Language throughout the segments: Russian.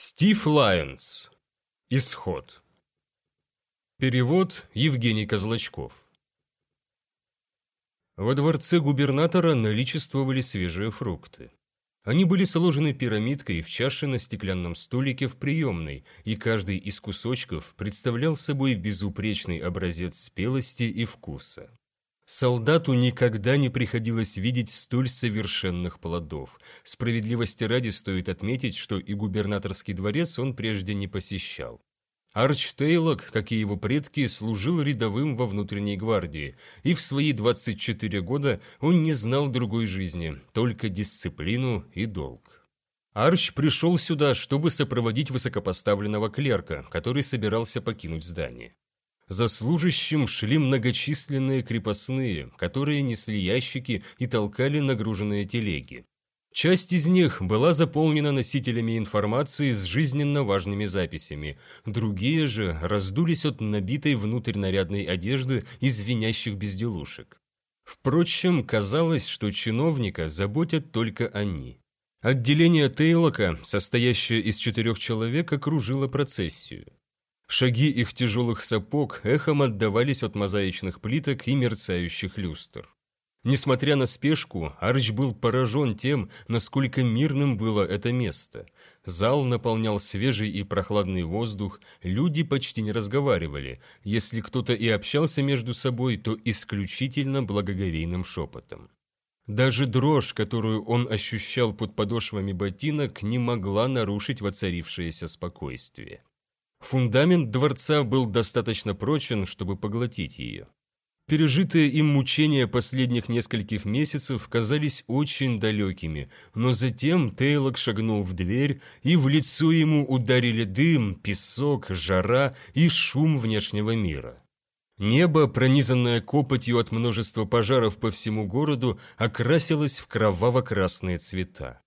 Стив Лайонс. Исход. Перевод Евгений Козлачков. Во дворце губернатора наличествовали свежие фрукты. Они были сложены пирамидкой в чаше на стеклянном столике в приемной, и каждый из кусочков представлял собой безупречный образец спелости и вкуса. Солдату никогда не приходилось видеть столь совершенных плодов. Справедливости ради стоит отметить, что и губернаторский дворец он прежде не посещал. Арч Тейлок, как и его предки, служил рядовым во внутренней гвардии, и в свои 24 года он не знал другой жизни, только дисциплину и долг. Арч пришел сюда, чтобы сопроводить высокопоставленного клерка, который собирался покинуть здание. За служащим шли многочисленные крепостные, которые несли ящики и толкали нагруженные телеги. Часть из них была заполнена носителями информации с жизненно важными записями, другие же раздулись от набитой внутрь нарядной одежды и звенящих безделушек. Впрочем, казалось, что чиновника заботят только они. Отделение Тейлока, состоящее из четырех человек, окружило процессию. Шаги их тяжелых сапог эхом отдавались от мозаичных плиток и мерцающих люстр. Несмотря на спешку, Арч был поражен тем, насколько мирным было это место. Зал наполнял свежий и прохладный воздух, люди почти не разговаривали. Если кто-то и общался между собой, то исключительно благоговейным шепотом. Даже дрожь, которую он ощущал под подошвами ботинок, не могла нарушить воцарившееся спокойствие. Фундамент дворца был достаточно прочен, чтобы поглотить ее. Пережитые им мучения последних нескольких месяцев казались очень далекими, но затем Тейлок шагнул в дверь, и в лицо ему ударили дым, песок, жара и шум внешнего мира. Небо, пронизанное копотью от множества пожаров по всему городу, окрасилось в кроваво-красные цвета.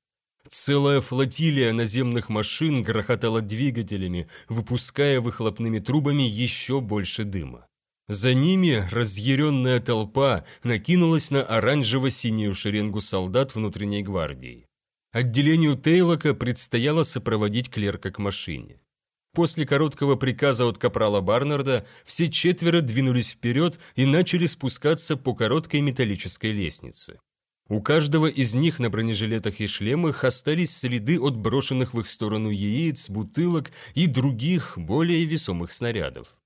Целая флотилия наземных машин грохотала двигателями, выпуская выхлопными трубами еще больше дыма. За ними разъяренная толпа накинулась на оранжево-синюю шеренгу солдат внутренней гвардии. Отделению Тейлока предстояло сопроводить клерка к машине. После короткого приказа от капрала Барнарда все четверо двинулись вперед и начали спускаться по короткой металлической лестнице. У каждого из них на бронежилетах и шлемах остались следы от брошенных в их сторону яиц, бутылок и других, более весомых снарядов.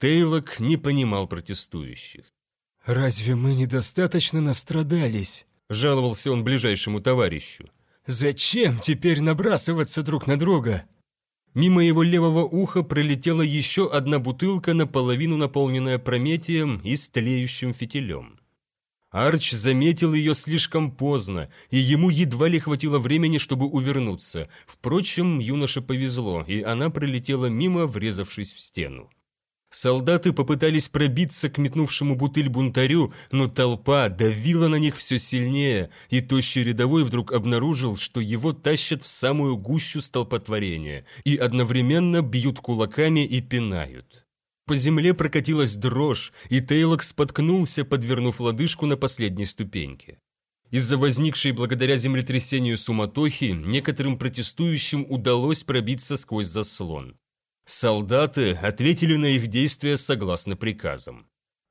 Тейлок не понимал протестующих. «Разве мы недостаточно настрадались?» – жаловался он ближайшему товарищу. «Зачем теперь набрасываться друг на друга?» Мимо его левого уха пролетела еще одна бутылка, наполовину наполненная прометием и с тлеющим фитилем. Арч заметил ее слишком поздно, и ему едва ли хватило времени, чтобы увернуться. Впрочем, юноше повезло, и она пролетела мимо, врезавшись в стену. Солдаты попытались пробиться к метнувшему бутыль бунтарю, но толпа давила на них все сильнее, и тощий рядовой вдруг обнаружил, что его тащат в самую гущу столпотворения и одновременно бьют кулаками и пинают. По земле прокатилась дрожь, и Тейлок споткнулся, подвернув лодыжку на последней ступеньке. Из-за возникшей благодаря землетрясению суматохи некоторым протестующим удалось пробиться сквозь заслон. Солдаты ответили на их действия согласно приказам.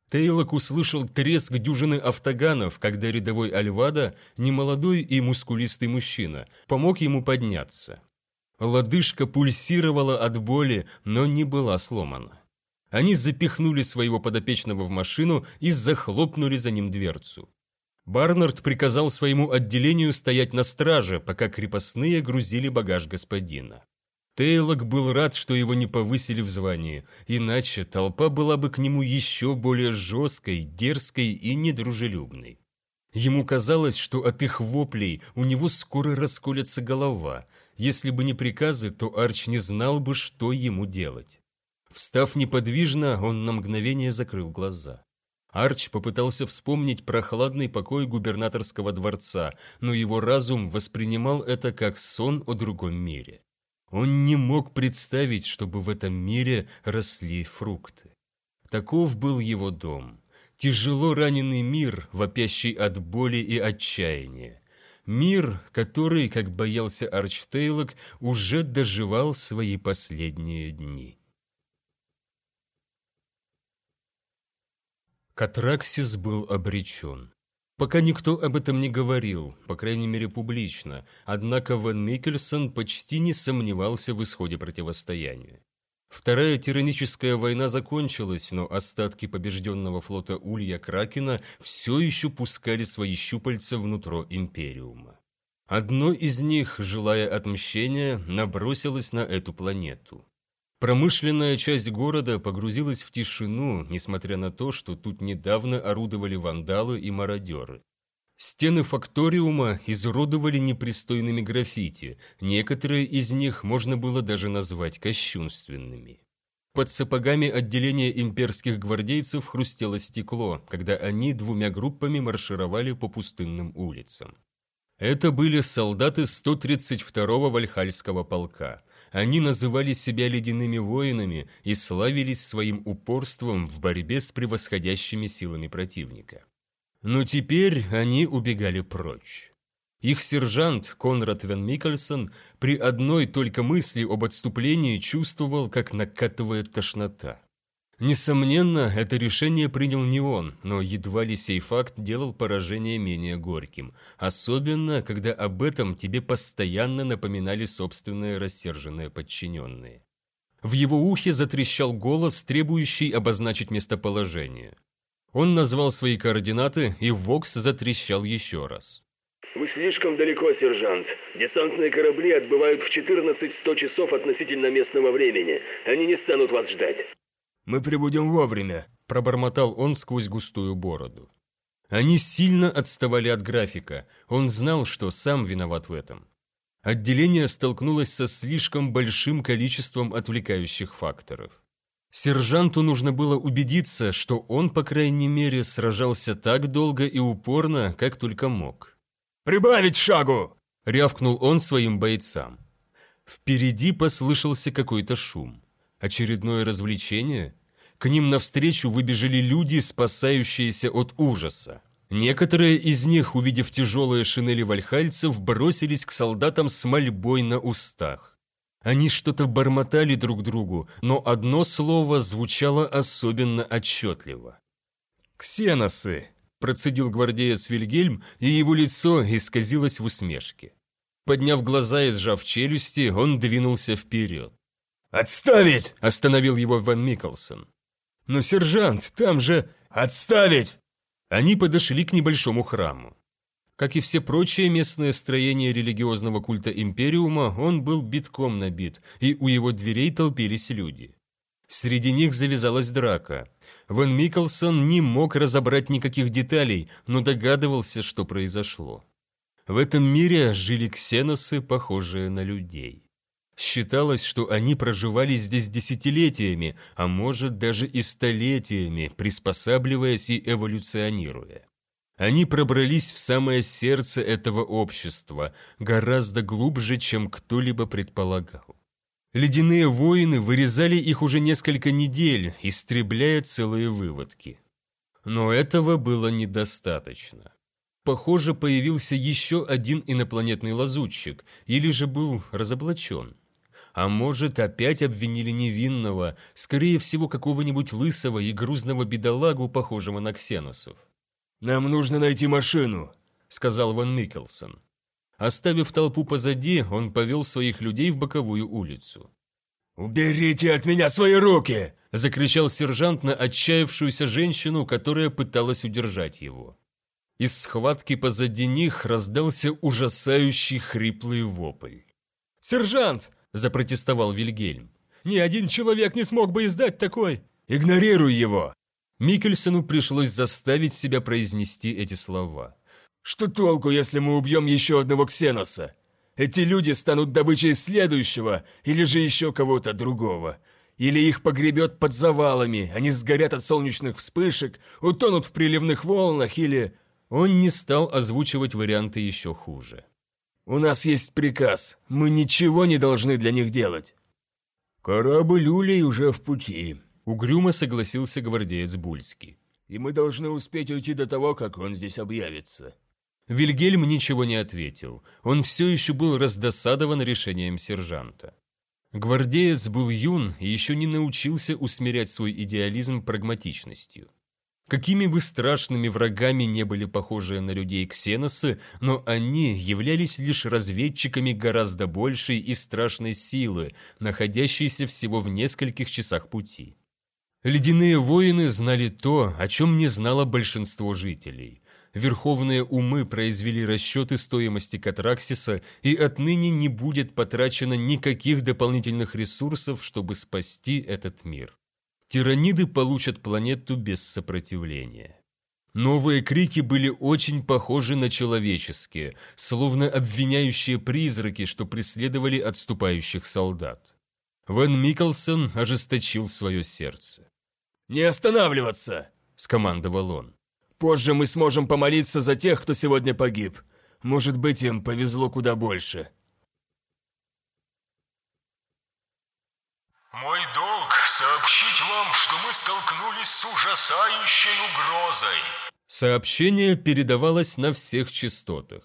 Тейлок услышал треск дюжины автоганов, когда рядовой Альвада, немолодой и мускулистый мужчина, помог ему подняться. Лодыжка пульсировала от боли, но не была сломана. Они запихнули своего подопечного в машину и захлопнули за ним дверцу. Барнард приказал своему отделению стоять на страже, пока крепостные грузили багаж господина. Тейлок был рад, что его не повысили в звании, иначе толпа была бы к нему еще более жесткой, дерзкой и недружелюбной. Ему казалось, что от их воплей у него скоро расколется голова. Если бы не приказы, то Арч не знал бы, что ему делать. Встав неподвижно, он на мгновение закрыл глаза. Арч попытался вспомнить прохладный покой губернаторского дворца, но его разум воспринимал это как сон о другом мире. Он не мог представить, чтобы в этом мире росли фрукты. Таков был его дом. Тяжело раненый мир, вопящий от боли и отчаяния. Мир, который, как боялся Арчтейлок, уже доживал свои последние дни. Катраксис был обречен. Пока никто об этом не говорил, по крайней мере публично, однако Ван Микельсон почти не сомневался в исходе противостояния. Вторая тираническая война закончилась, но остатки побежденного флота Улья Кракена все еще пускали свои щупальца внутрь Империума. Одно из них, желая отмщения, набросилось на эту планету. Промышленная часть города погрузилась в тишину, несмотря на то, что тут недавно орудовали вандалы и мародеры. Стены факториума изуродовали непристойными граффити, некоторые из них можно было даже назвать кощунственными. Под сапогами отделения имперских гвардейцев хрустело стекло, когда они двумя группами маршировали по пустынным улицам. Это были солдаты 132-го Вальхальского полка. Они называли себя ледяными воинами и славились своим упорством в борьбе с превосходящими силами противника. Но теперь они убегали прочь. Их сержант Конрад Вен Микельсон при одной только мысли об отступлении чувствовал, как накатывает тошнота. Несомненно, это решение принял не он, но едва ли сей факт делал поражение менее горьким, особенно, когда об этом тебе постоянно напоминали собственные рассерженные подчиненные. В его ухе затрещал голос, требующий обозначить местоположение. Он назвал свои координаты, и Вокс затрещал еще раз. «Вы слишком далеко, сержант. Десантные корабли отбывают в 14-100 часов относительно местного времени. Они не станут вас ждать». «Мы прибудем вовремя», – пробормотал он сквозь густую бороду. Они сильно отставали от графика. Он знал, что сам виноват в этом. Отделение столкнулось со слишком большим количеством отвлекающих факторов. Сержанту нужно было убедиться, что он, по крайней мере, сражался так долго и упорно, как только мог. «Прибавить шагу!» – рявкнул он своим бойцам. Впереди послышался какой-то шум. Очередное развлечение? К ним навстречу выбежали люди, спасающиеся от ужаса. Некоторые из них, увидев тяжелые шинели вальхальцев, бросились к солдатам с мольбой на устах. Они что-то бормотали друг другу, но одно слово звучало особенно отчетливо. «Ксеносы!» – процедил гвардеец Вильгельм, и его лицо исказилось в усмешке. Подняв глаза и сжав челюсти, он двинулся вперед. «Отставить!» – остановил его Ван Микkelсон. «Но, сержант, там же...» «Отставить!» Они подошли к небольшому храму. Как и все прочие местные строения религиозного культа Империума, он был битком набит, и у его дверей толпились люди. Среди них завязалась драка. Ван Микkelсон не мог разобрать никаких деталей, но догадывался, что произошло. В этом мире жили ксеносы, похожие на людей. Считалось, что они проживали здесь десятилетиями, а может даже и столетиями, приспосабливаясь и эволюционируя. Они пробрались в самое сердце этого общества, гораздо глубже, чем кто-либо предполагал. Ледяные воины вырезали их уже несколько недель, истребляя целые выводки. Но этого было недостаточно. Похоже, появился еще один инопланетный лазутчик, или же был разоблачен. А может, опять обвинили невинного, скорее всего, какого-нибудь лысого и грузного бедолагу, похожего на ксеносов. «Нам нужно найти машину», — сказал Ван Микелсон. Оставив толпу позади, он повел своих людей в боковую улицу. «Уберите от меня свои руки!» – закричал сержант на отчаявшуюся женщину, которая пыталась удержать его. Из схватки позади них раздался ужасающий хриплый вопль. «Сержант!» – запротестовал Вильгельм. «Ни один человек не смог бы издать такой!» «Игнорируй его!» Микельсону пришлось заставить себя произнести эти слова. «Что толку, если мы убьем еще одного ксеноса? Эти люди станут добычей следующего или же еще кого-то другого. Или их погребет под завалами, они сгорят от солнечных вспышек, утонут в приливных волнах или...» Он не стал озвучивать варианты еще хуже. «У нас есть приказ, мы ничего не должны для них делать». «Корабль Улей уже в пути», Угрюмо согласился гвардеец Бульский. «И мы должны успеть уйти до того, как он здесь объявится». Вильгельм ничего не ответил. Он все еще был раздосадован решением сержанта. Гвардеец был юн и еще не научился усмирять свой идеализм прагматичностью. Какими бы страшными врагами не были похожие на людей ксеносы, но они являлись лишь разведчиками гораздо большей и страшной силы, находящейся всего в нескольких часах пути. Ледяные воины знали то, о чем не знало большинство жителей верховные умы произвели расчеты стоимости Катраксиса, и отныне не будет потрачено никаких дополнительных ресурсов, чтобы спасти этот мир. Тираниды получат планету без сопротивления. Новые крики были очень похожи на человеческие, словно обвиняющие призраки, что преследовали отступающих солдат. Ван Микkelсон ожесточил свое сердце. «Не останавливаться!» – скомандовал он. Позже мы сможем помолиться за тех, кто сегодня погиб. Может быть, им повезло куда больше. Мой что мы столкнулись с ужасающей угрозой. Сообщение передавалось на всех частотах.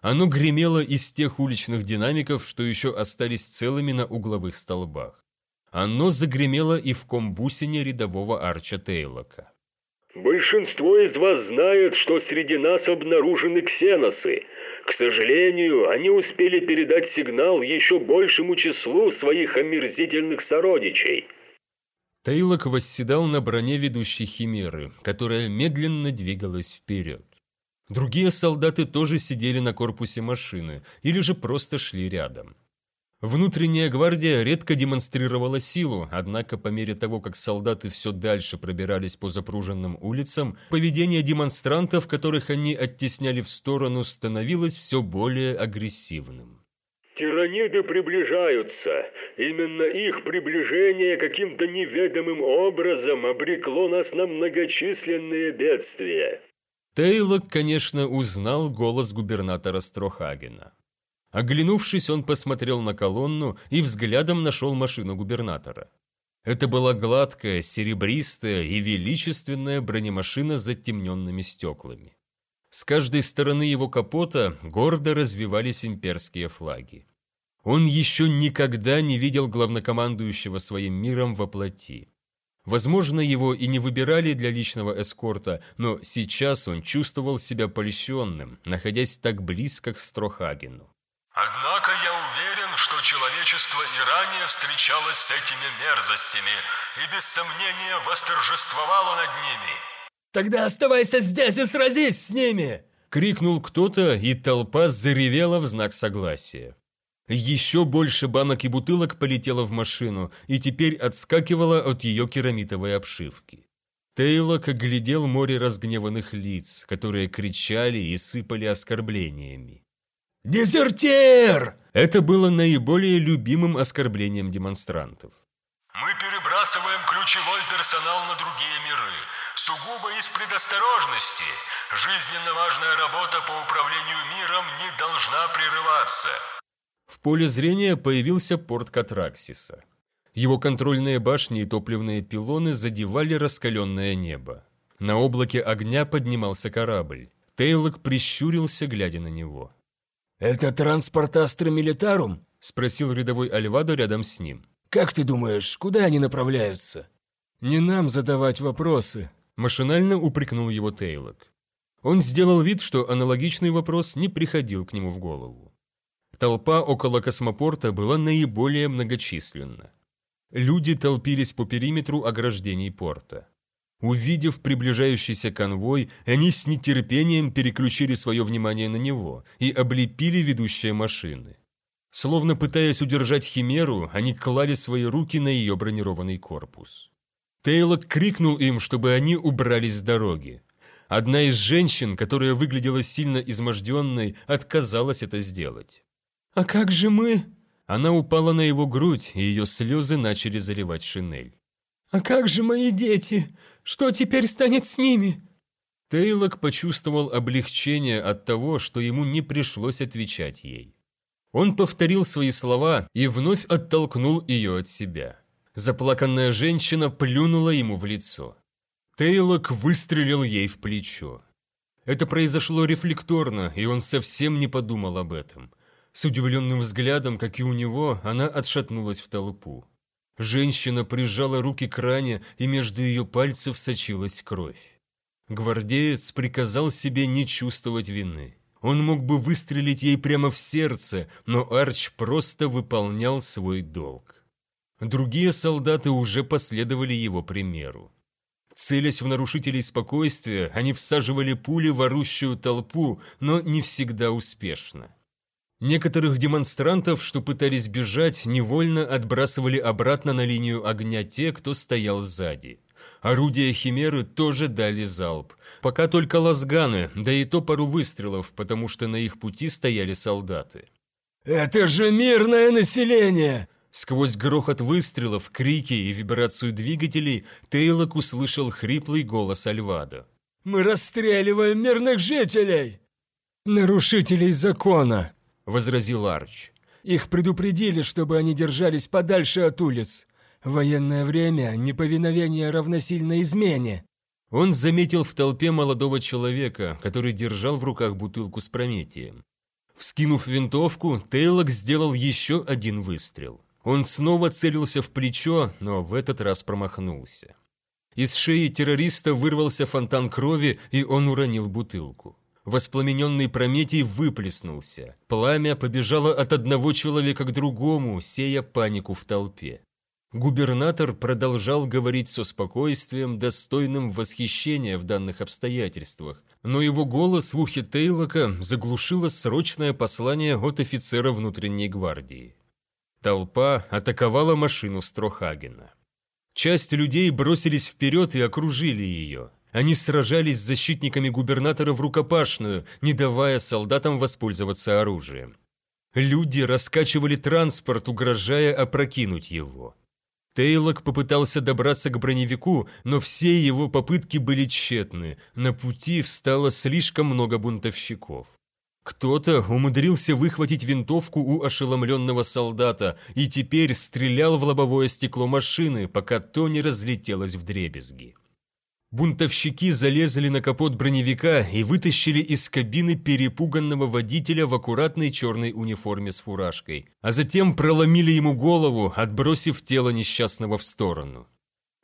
Оно гремело из тех уличных динамиков, что еще остались целыми на угловых столбах. Оно загремело и в комбусине рядового Арча Тейлока. Большинство из вас знает, что среди нас обнаружены ксеносы. К сожалению, они успели передать сигнал еще большему числу своих омерзительных сородичей. Тейлок восседал на броне ведущей химеры, которая медленно двигалась вперед. Другие солдаты тоже сидели на корпусе машины или же просто шли рядом. Внутренняя гвардия редко демонстрировала силу, однако по мере того, как солдаты все дальше пробирались по запруженным улицам, поведение демонстрантов, которых они оттесняли в сторону, становилось все более агрессивным. Тираниды приближаются. Именно их приближение каким-то неведомым образом обрекло нас на многочисленные бедствия. Тейлок, конечно, узнал голос губернатора Строхагена. Оглянувшись, он посмотрел на колонну и взглядом нашел машину губернатора. Это была гладкая, серебристая и величественная бронемашина с затемненными стеклами. С каждой стороны его капота гордо развивались имперские флаги. Он еще никогда не видел главнокомандующего своим миром во плоти. Возможно, его и не выбирали для личного эскорта, но сейчас он чувствовал себя польщенным, находясь так близко к Строхагену. Однако я уверен, что человечество и ранее встречалось с этими мерзостями и без сомнения восторжествовало над ними. «Тогда оставайся здесь и сразись с ними!» — крикнул кто-то, и толпа заревела в знак согласия. Еще больше банок и бутылок полетело в машину и теперь отскакивало от ее керамитовой обшивки. Тейлок оглядел море разгневанных лиц, которые кричали и сыпали оскорблениями. «Дезертир!» Это было наиболее любимым оскорблением демонстрантов. «Мы перебрасываем ключевой персонал на другие миры, сугубо из предосторожности. Жизненно важная работа по управлению миром не должна прерываться». В поле зрения появился порт Катраксиса. Его контрольные башни и топливные пилоны задевали раскаленное небо. На облаке огня поднимался корабль. Тейлок прищурился, глядя на него. «Это транспорт Астра Милитарум?» – спросил рядовой Альвадо рядом с ним. «Как ты думаешь, куда они направляются?» «Не нам задавать вопросы», – машинально упрекнул его Тейлок. Он сделал вид, что аналогичный вопрос не приходил к нему в голову. Толпа около космопорта была наиболее многочисленна. Люди толпились по периметру ограждений порта. Увидев приближающийся конвой, они с нетерпением переключили свое внимание на него и облепили ведущие машины. Словно пытаясь удержать Химеру, они клали свои руки на ее бронированный корпус. Тейлок крикнул им, чтобы они убрались с дороги. Одна из женщин, которая выглядела сильно изможденной, отказалась это сделать. «А как же мы?» Она упала на его грудь, и ее слезы начали заливать шинель. «А как же мои дети? Что теперь станет с ними?» Тейлок почувствовал облегчение от того, что ему не пришлось отвечать ей. Он повторил свои слова и вновь оттолкнул ее от себя. Заплаканная женщина плюнула ему в лицо. Тейлок выстрелил ей в плечо. Это произошло рефлекторно, и он совсем не подумал об этом. С удивленным взглядом, как и у него, она отшатнулась в толпу. Женщина прижала руки к ране, и между ее пальцев сочилась кровь. Гвардеец приказал себе не чувствовать вины. Он мог бы выстрелить ей прямо в сердце, но Арч просто выполнял свой долг. Другие солдаты уже последовали его примеру. Целясь в нарушителей спокойствия, они всаживали пули в орущую толпу, но не всегда успешно. Некоторых демонстрантов, что пытались бежать, невольно отбрасывали обратно на линию огня те, кто стоял сзади. Орудия Химеры тоже дали залп. Пока только лазганы, да и то пару выстрелов, потому что на их пути стояли солдаты. «Это же мирное население!» Сквозь грохот выстрелов, крики и вибрацию двигателей Тейлок услышал хриплый голос Альвада. «Мы расстреливаем мирных жителей!» «Нарушителей закона!» – возразил Арч. «Их предупредили, чтобы они держались подальше от улиц. В военное время неповиновение равносильно измене». Он заметил в толпе молодого человека, который держал в руках бутылку с Прометием. Вскинув винтовку, Тейлок сделал еще один выстрел. Он снова целился в плечо, но в этот раз промахнулся. Из шеи террориста вырвался фонтан крови, и он уронил бутылку. Воспламененный Прометий выплеснулся. Пламя побежало от одного человека к другому, сея панику в толпе. Губернатор продолжал говорить со спокойствием, достойным восхищения в данных обстоятельствах, но его голос в ухе Тейлока заглушило срочное послание от офицера внутренней гвардии. Толпа атаковала машину Строхагена. Часть людей бросились вперед и окружили ее. Они сражались с защитниками губернатора в рукопашную, не давая солдатам воспользоваться оружием. Люди раскачивали транспорт, угрожая опрокинуть его. Тейлок попытался добраться к броневику, но все его попытки были тщетны. На пути встало слишком много бунтовщиков. Кто-то умудрился выхватить винтовку у ошеломленного солдата и теперь стрелял в лобовое стекло машины, пока то не разлетелось в дребезги. Бунтовщики залезли на капот броневика и вытащили из кабины перепуганного водителя в аккуратной черной униформе с фуражкой, а затем проломили ему голову, отбросив тело несчастного в сторону.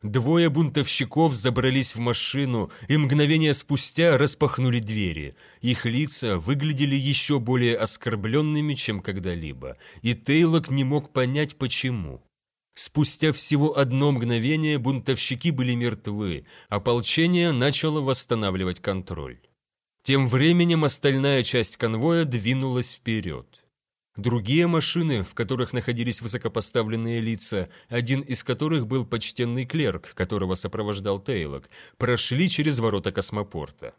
Двое бунтовщиков забрались в машину и мгновение спустя распахнули двери. Их лица выглядели еще более оскорбленными, чем когда-либо, и Тейлок не мог понять, почему. Спустя всего одно мгновение бунтовщики были мертвы, ополчение начало восстанавливать контроль. Тем временем остальная часть конвоя двинулась вперед. Другие машины, в которых находились высокопоставленные лица, один из которых был почтенный клерк, которого сопровождал Тейлок, прошли через ворота космопорта.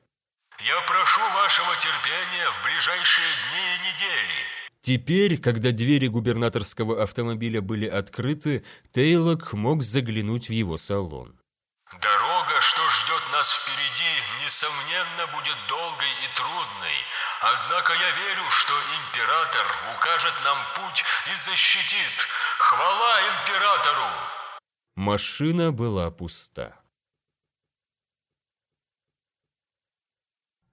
«Я прошу вашего терпения в ближайшие дни и недели». Теперь, когда двери губернаторского автомобиля были открыты, Тейлок мог заглянуть в его салон. Дорога, что нас впереди, несомненно, будет долгой и трудной. Однако я верю, что император укажет нам путь и защитит. Хвала императору! Машина была пуста.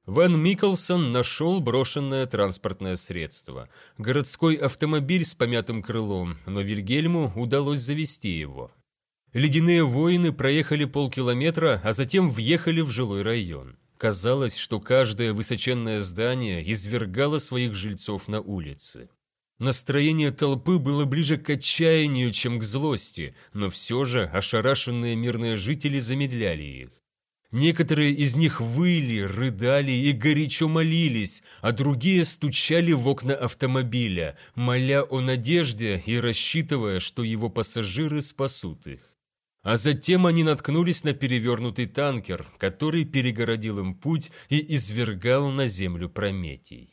Ван Микkelсон нашел брошенное транспортное средство. Городской автомобиль с помятым крылом, но Вильгельму удалось завести его. Ледяные воины проехали полкилометра, а затем въехали в жилой район. Казалось, что каждое высоченное здание извергало своих жильцов на улицы. Настроение толпы было ближе к отчаянию, чем к злости, но все же ошарашенные мирные жители замедляли их. Некоторые из них выли, рыдали и горячо молились, а другие стучали в окна автомобиля, моля о надежде и рассчитывая, что его пассажиры спасут их. А затем они наткнулись на перевернутый танкер, который перегородил им путь и извергал на землю Прометий.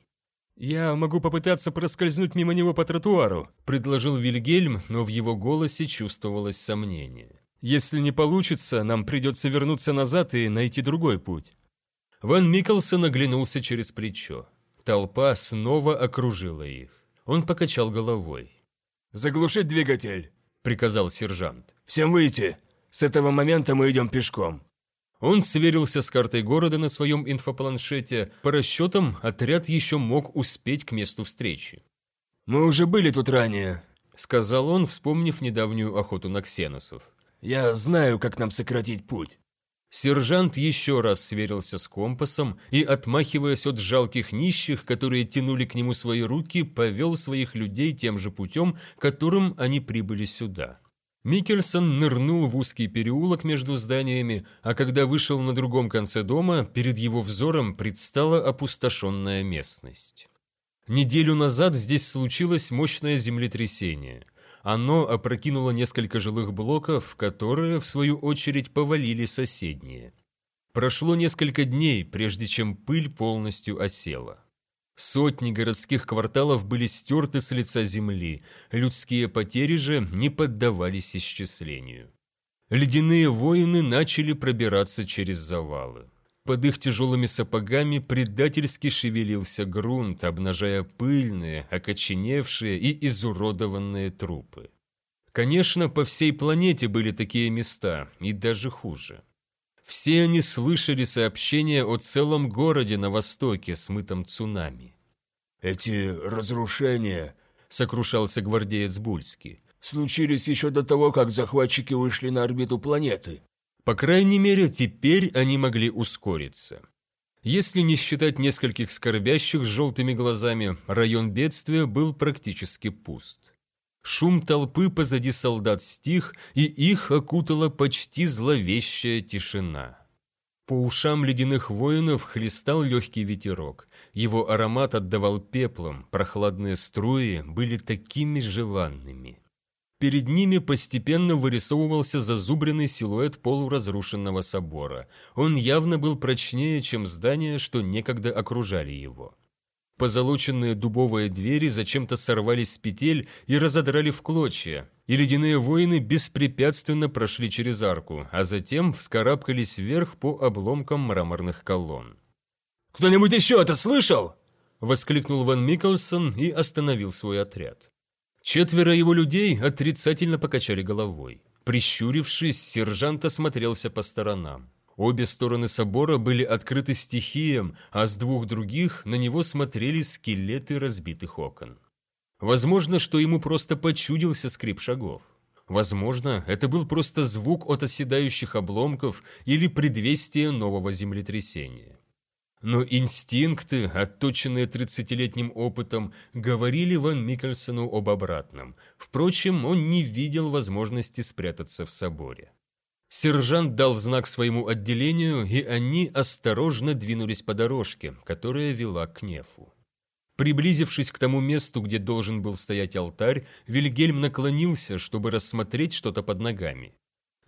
«Я могу попытаться проскользнуть мимо него по тротуару», – предложил Вильгельм, но в его голосе чувствовалось сомнение. «Если не получится, нам придется вернуться назад и найти другой путь». Ван Микkelсон оглянулся через плечо. Толпа снова окружила их. Он покачал головой. «Заглушить двигатель!» – приказал сержант. «Всем выйти! С этого момента мы идем пешком!» Он сверился с картой города на своем инфопланшете. По расчетам, отряд еще мог успеть к месту встречи. «Мы уже были тут ранее», — сказал он, вспомнив недавнюю охоту на ксеносов. «Я знаю, как нам сократить путь». Сержант еще раз сверился с компасом и, отмахиваясь от жалких нищих, которые тянули к нему свои руки, повел своих людей тем же путем, которым они прибыли сюда. Микельсон нырнул в узкий переулок между зданиями, а когда вышел на другом конце дома, перед его взором предстала опустошенная местность. Неделю назад здесь случилось мощное землетрясение. Оно опрокинуло несколько жилых блоков, которые, в свою очередь, повалили соседние. Прошло несколько дней, прежде чем пыль полностью осела. Сотни городских кварталов были стерты с лица земли, людские потери же не поддавались исчислению. Ледяные воины начали пробираться через завалы. Под их тяжелыми сапогами предательски шевелился грунт, обнажая пыльные, окоченевшие и изуродованные трупы. Конечно, по всей планете были такие места, и даже хуже. Все они слышали сообщения о целом городе на востоке, смытом цунами. «Эти разрушения», — сокрушался гвардеец Бульский, «случились еще до того, как захватчики вышли на орбиту планеты». По крайней мере, теперь они могли ускориться. Если не считать нескольких скорбящих с желтыми глазами, район бедствия был практически пуст. Шум толпы позади солдат стих, и их окутала почти зловещая тишина. По ушам ледяных воинов хлестал легкий ветерок. Его аромат отдавал пеплом, прохладные струи были такими желанными. Перед ними постепенно вырисовывался зазубренный силуэт полуразрушенного собора. Он явно был прочнее, чем здания, что некогда окружали его. Позолоченные дубовые двери зачем-то сорвались с петель и разодрали в клочья, и ледяные воины беспрепятственно прошли через арку, а затем вскарабкались вверх по обломкам мраморных колонн. «Кто-нибудь еще это слышал?» – воскликнул Ван Микkelсон и остановил свой отряд. Четверо его людей отрицательно покачали головой. Прищурившись, сержант осмотрелся по сторонам. Обе стороны собора были открыты стихиям, а с двух других на него смотрели скелеты разбитых окон. Возможно, что ему просто почудился скрип шагов. Возможно, это был просто звук от оседающих обломков или предвестие нового землетрясения. Но инстинкты, отточенные тридцатилетним опытом, говорили Ван Микельсону об обратном. Впрочем, он не видел возможности спрятаться в соборе. Сержант дал знак своему отделению, и они осторожно двинулись по дорожке, которая вела к нефу. Приблизившись к тому месту, где должен был стоять алтарь, Вильгельм наклонился, чтобы рассмотреть что-то под ногами.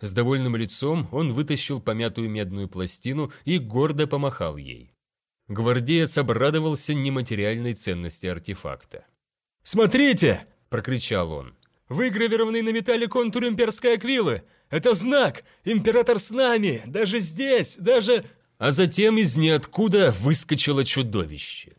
С довольным лицом он вытащил помятую медную пластину и гордо помахал ей. Гвардеец обрадовался нематериальной ценности артефакта. «Смотрите!» – прокричал он. «Выгравированный на металле контур имперской аквилы! Это знак! Император с нами! Даже здесь! Даже...» А затем из ниоткуда выскочило чудовище.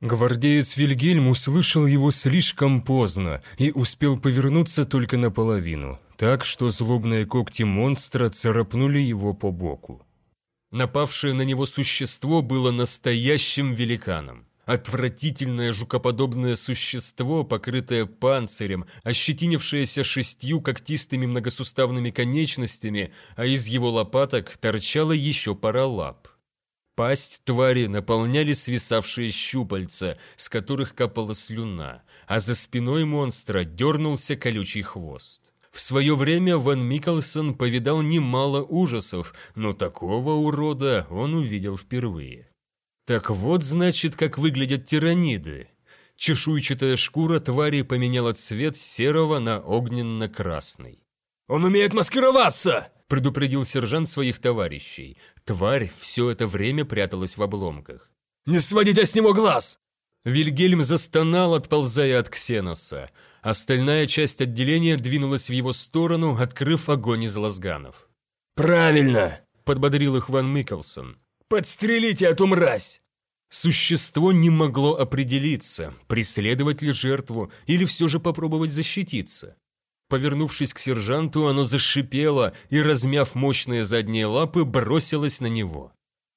Гвардеец Вильгельм услышал его слишком поздно и успел повернуться только наполовину, так что злобные когти монстра царапнули его по боку. Напавшее на него существо было настоящим великаном. Отвратительное жукоподобное существо, покрытое панцирем, ощетинившееся шестью когтистыми многосуставными конечностями, а из его лопаток торчала еще пара лап. Пасть твари наполняли свисавшие щупальца, с которых капала слюна, а за спиной монстра дернулся колючий хвост. В свое время Ван Микkelсон повидал немало ужасов, но такого урода он увидел впервые. Так вот, значит, как выглядят тираниды. Чешуйчатая шкура твари поменяла цвет серого на огненно-красный. «Он умеет маскироваться!» – предупредил сержант своих товарищей. Тварь все это время пряталась в обломках. «Не сводите с него глаз!» Вильгельм застонал, отползая от Ксеноса. Остальная часть отделения двинулась в его сторону, открыв огонь из лазганов. «Правильно!» – подбодрил их Ван Микkelсон. «Подстрелите эту мразь!» Существо не могло определиться, преследовать ли жертву или все же попробовать защититься. Повернувшись к сержанту, оно зашипело и, размяв мощные задние лапы, бросилось на него.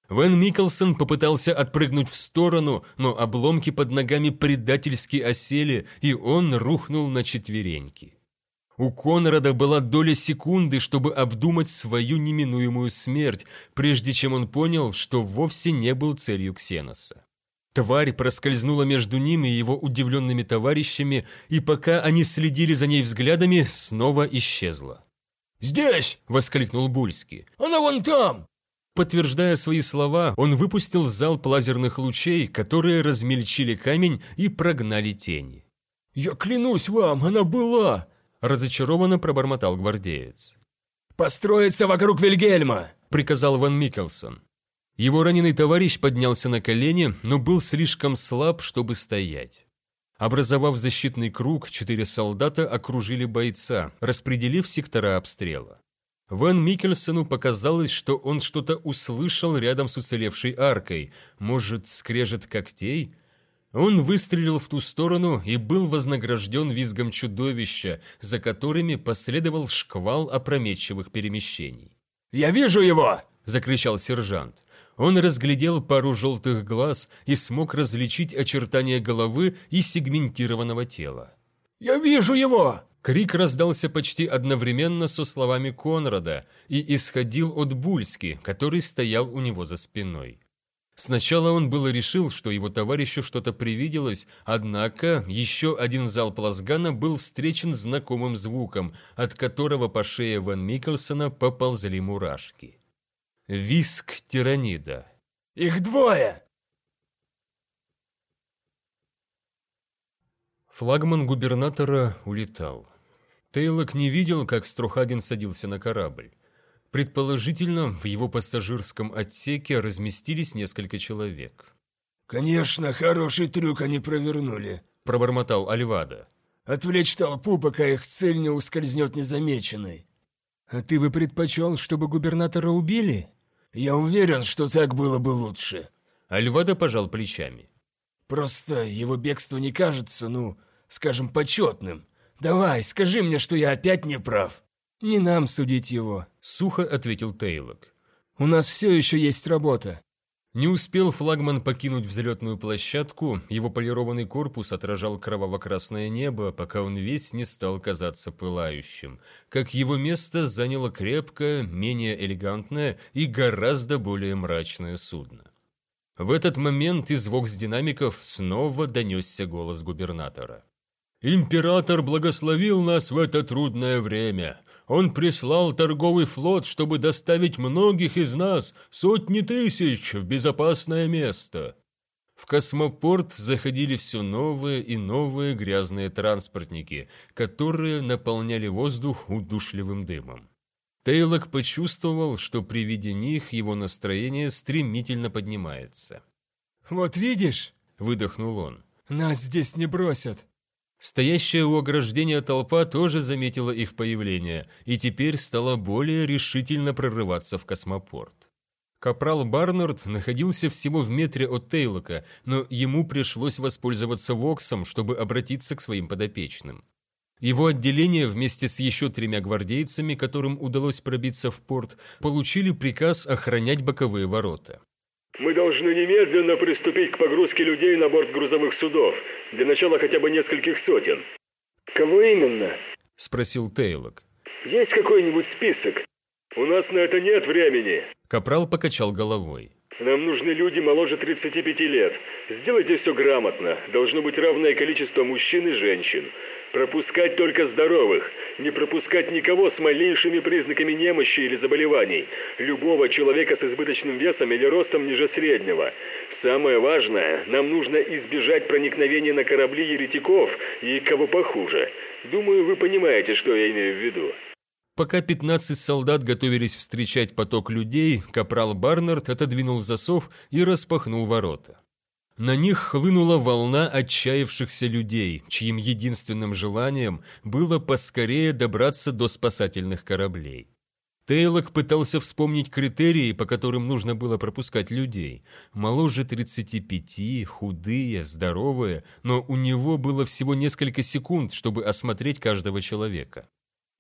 Вен Микkelсон попытался отпрыгнуть в сторону, но обломки под ногами предательски осели, и он рухнул на четвереньки. У Конрада была доля секунды, чтобы обдумать свою неминуемую смерть, прежде чем он понял, что вовсе не был целью Ксеноса. Тварь проскользнула между ним и его удивленными товарищами, и пока они следили за ней взглядами, снова исчезла. «Здесь!» — воскликнул Бульский. «Она вон там!» Подтверждая свои слова, он выпустил залп лазерных лучей, которые размельчили камень и прогнали тени. «Я клянусь вам, она была!» – разочарованно пробормотал гвардеец. «Построиться вокруг Вильгельма!» – приказал Ван Микkelсон. Его раненый товарищ поднялся на колени, но был слишком слаб, чтобы стоять. Образовав защитный круг, четыре солдата окружили бойца, распределив сектора обстрела. Ван Микельсону показалось, что он что-то услышал рядом с уцелевшей аркой. Может, скрежет когтей? Он выстрелил в ту сторону и был вознагражден визгом чудовища, за которыми последовал шквал опрометчивых перемещений. «Я вижу его!» – закричал сержант. Он разглядел пару желтых глаз и смог различить очертания головы и сегментированного тела. «Я вижу его!» Крик раздался почти одновременно со словами Конрада и исходил от Бульски, который стоял у него за спиной. Сначала он было решил, что его товарищу что-то привиделось, однако еще один залп лазгана был встречен знакомым звуком, от которого по шее Ван Микkelсона поползли мурашки. Виск тиранида. «Их двое!» Флагман губернатора улетал. Тейлок не видел, как Струхаген садился на корабль. Предположительно, в его пассажирском отсеке разместились несколько человек. «Конечно, хороший трюк они провернули», – пробормотал Альвада. «Отвлечь толпу, пока их цель не ускользнет незамеченной». «А ты бы предпочел, чтобы губернатора убили?» «Я уверен, что так было бы лучше». Альвада пожал плечами. «Просто его бегство не кажется, ну, скажем, почетным. Давай, скажи мне, что я опять не прав». «Не нам судить его», — сухо ответил Тейлок. «У нас все еще есть работа». Не успел флагман покинуть взлетную площадку, его полированный корпус отражал кроваво-красное небо, пока он весь не стал казаться пылающим, как его место заняло крепкое, менее элегантное и гораздо более мрачное судно. В этот момент из вокс-динамиков снова донесся голос губернатора. «Император благословил нас в это трудное время. Он прислал торговый флот, чтобы доставить многих из нас, сотни тысяч, в безопасное место». В космопорт заходили все новые и новые грязные транспортники, которые наполняли воздух удушливым дымом. Тейлок почувствовал, что при виде них его настроение стремительно поднимается. «Вот видишь?» – выдохнул он. «Нас здесь не бросят. Стоящая у ограждения толпа тоже заметила их появление и теперь стала более решительно прорываться в космопорт. Капрал Барнард находился всего в метре от Тейлока, но ему пришлось воспользоваться Воксом, чтобы обратиться к своим подопечным. Его отделение вместе с еще тремя гвардейцами, которым удалось пробиться в порт, получили приказ охранять боковые ворота. Мы должны немедленно приступить к погрузке людей на борт грузовых судов. Для начала хотя бы нескольких сотен. Кого именно? Спросил Тейлок. Есть какой-нибудь список? У нас на это нет времени. Капрал покачал головой. Нам нужны люди моложе 35 лет. Сделайте все грамотно. Должно быть равное количество мужчин и женщин. Пропускать только здоровых. Не пропускать никого с малейшими признаками немощи или заболеваний. Любого человека с избыточным весом или ростом ниже среднего. Самое важное, нам нужно избежать проникновения на корабли еретиков и кого похуже. Думаю, вы понимаете, что я имею в виду. Пока 15 солдат готовились встречать поток людей, капрал Барнард отодвинул засов и распахнул ворота. На них хлынула волна отчаявшихся людей, чьим единственным желанием было поскорее добраться до спасательных кораблей. Тейлок пытался вспомнить критерии, по которым нужно было пропускать людей. Моложе 35, худые, здоровые, но у него было всего несколько секунд, чтобы осмотреть каждого человека.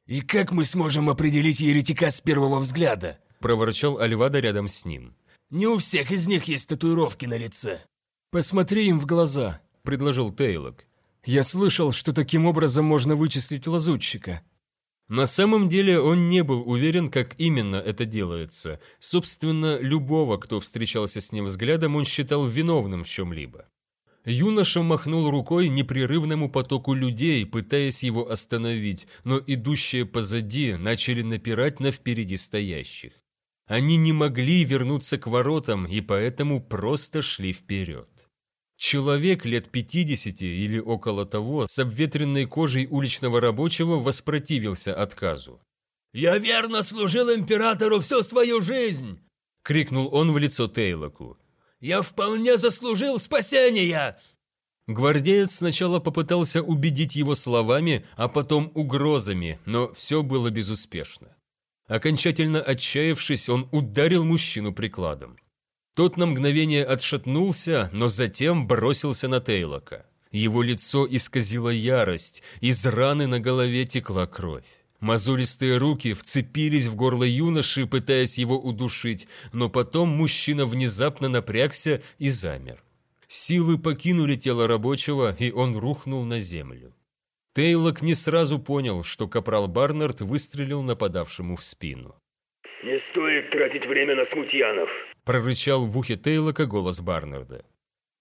«И как мы сможем определить еретика с первого взгляда?» – проворчал Альвада рядом с ним. «Не у всех из них есть татуировки на лице». «Посмотри им в глаза», – предложил Тейлок. «Я слышал, что таким образом можно вычислить лазутчика». На самом деле он не был уверен, как именно это делается. Собственно, любого, кто встречался с ним взглядом, он считал виновным в чем-либо. Юноша махнул рукой непрерывному потоку людей, пытаясь его остановить, но идущие позади начали напирать на впереди стоящих. Они не могли вернуться к воротам и поэтому просто шли вперед. Человек лет 50 или около того с обветренной кожей уличного рабочего воспротивился отказу. «Я верно служил императору всю свою жизнь!» — крикнул он в лицо Тейлоку. Я вполне заслужил спасения!» Гвардеец сначала попытался убедить его словами, а потом угрозами, но все было безуспешно. Окончательно отчаявшись, он ударил мужчину прикладом. Тот на мгновение отшатнулся, но затем бросился на Тейлока. Его лицо исказило ярость, из раны на голове текла кровь. Мозолистые руки вцепились в горло юноши, пытаясь его удушить, но потом мужчина внезапно напрягся и замер. Силы покинули тело рабочего, и он рухнул на землю. Тейлок не сразу понял, что капрал Барнард выстрелил нападавшему в спину. «Не стоит тратить время на смутьянов», – прорычал в ухе Тейлока голос Барнарда.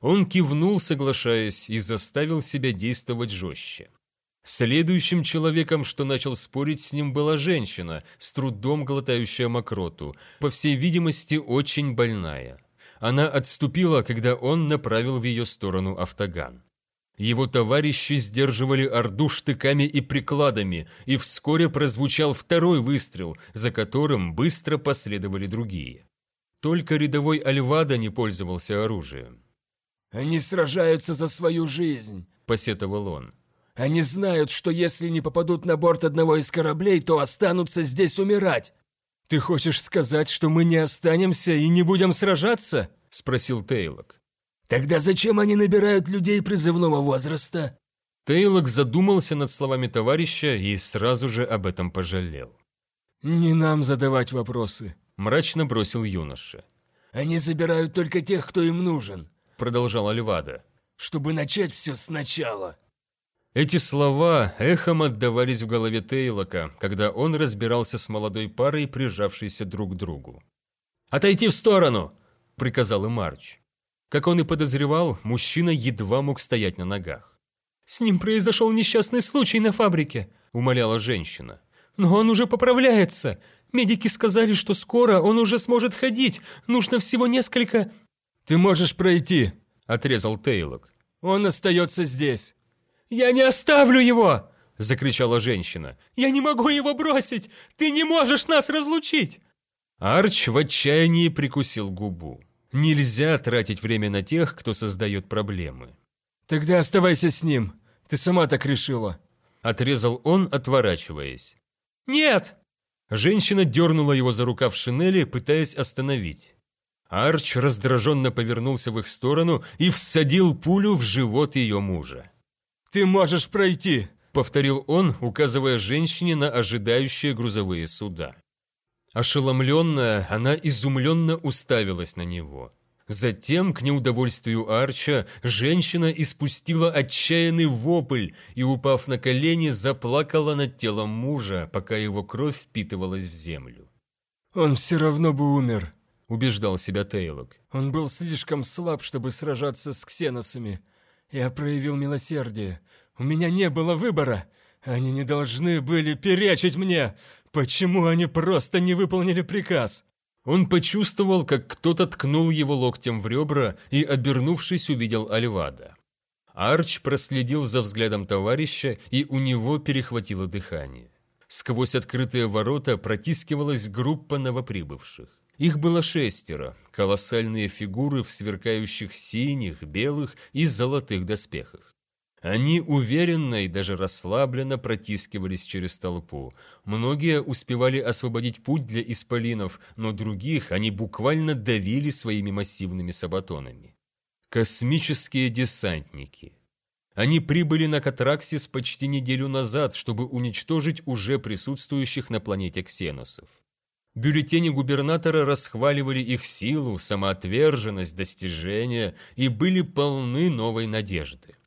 Он кивнул, соглашаясь, и заставил себя действовать жестче. Следующим человеком, что начал спорить с ним, была женщина, с трудом глотающая мокроту, по всей видимости, очень больная. Она отступила, когда он направил в ее сторону автоган. Его товарищи сдерживали орду штыками и прикладами, и вскоре прозвучал второй выстрел, за которым быстро последовали другие. Только рядовой Альвада не пользовался оружием. «Они сражаются за свою жизнь», – посетовал он. Они знают, что если не попадут на борт одного из кораблей, то останутся здесь умирать. Ты хочешь сказать, что мы не останемся и не будем сражаться? спросил Тейлок. Тогда зачем они набирают людей призывного возраста? Тейлок задумался над словами товарища и сразу же об этом пожалел. «Не нам задавать вопросы», – мрачно бросил юноша. «Они забирают только тех, кто им нужен», – продолжал Альвада. «Чтобы начать все сначала». Эти слова эхом отдавались в голове Тейлока, когда он разбирался с молодой парой, прижавшейся друг к другу. «Отойти в сторону!» – приказал им Марч. Как он и подозревал, мужчина едва мог стоять на ногах. «С ним произошел несчастный случай на фабрике», – умоляла женщина. «Но он уже поправляется. Медики сказали, что скоро он уже сможет ходить. Нужно всего несколько...» «Ты можешь пройти», – отрезал Тейлок. «Он остается здесь». «Я не оставлю его!» – закричала женщина. «Я не могу его бросить! Ты не можешь нас разлучить!» Арч в отчаянии прикусил губу. Нельзя тратить время на тех, кто создает проблемы. «Тогда оставайся с ним. Ты сама так решила». Отрезал он, отворачиваясь. «Нет!» Женщина дернула его за рукав шинели, пытаясь остановить. Арч раздраженно повернулся в их сторону и всадил пулю в живот ее мужа. «Ты можешь пройти!» – повторил он, указывая женщине на ожидающие грузовые суда. Ошеломленная, она изумленно уставилась на него. Затем, к неудовольствию Арча, женщина испустила отчаянный вопль и, упав на колени, заплакала над телом мужа, пока его кровь впитывалась в землю. «Он все равно бы умер», – убеждал себя Тейлок. «Он был слишком слаб, чтобы сражаться с ксеносами. Я проявил милосердие. У меня не было выбора. Они не должны были перечить мне. Почему они просто не выполнили приказ? Он почувствовал, как кто-то ткнул его локтем в ребра и, обернувшись, увидел Альвада. Арч проследил за взглядом товарища, и у него перехватило дыхание. Сквозь открытые ворота протискивалась группа новоприбывших. Их было шестеро, колоссальные фигуры в сверкающих синих, белых и золотых доспехах. Они уверенно и даже расслабленно протискивались через толпу. Многие успевали освободить путь для исполинов, но других они буквально давили своими массивными сабатонами. Космические десантники. Они прибыли на Катраксис почти неделю назад, чтобы уничтожить уже присутствующих на планете ксеносов. Бюллетени губернатора расхваливали их силу, самоотверженность, достижения и были полны новой надежды.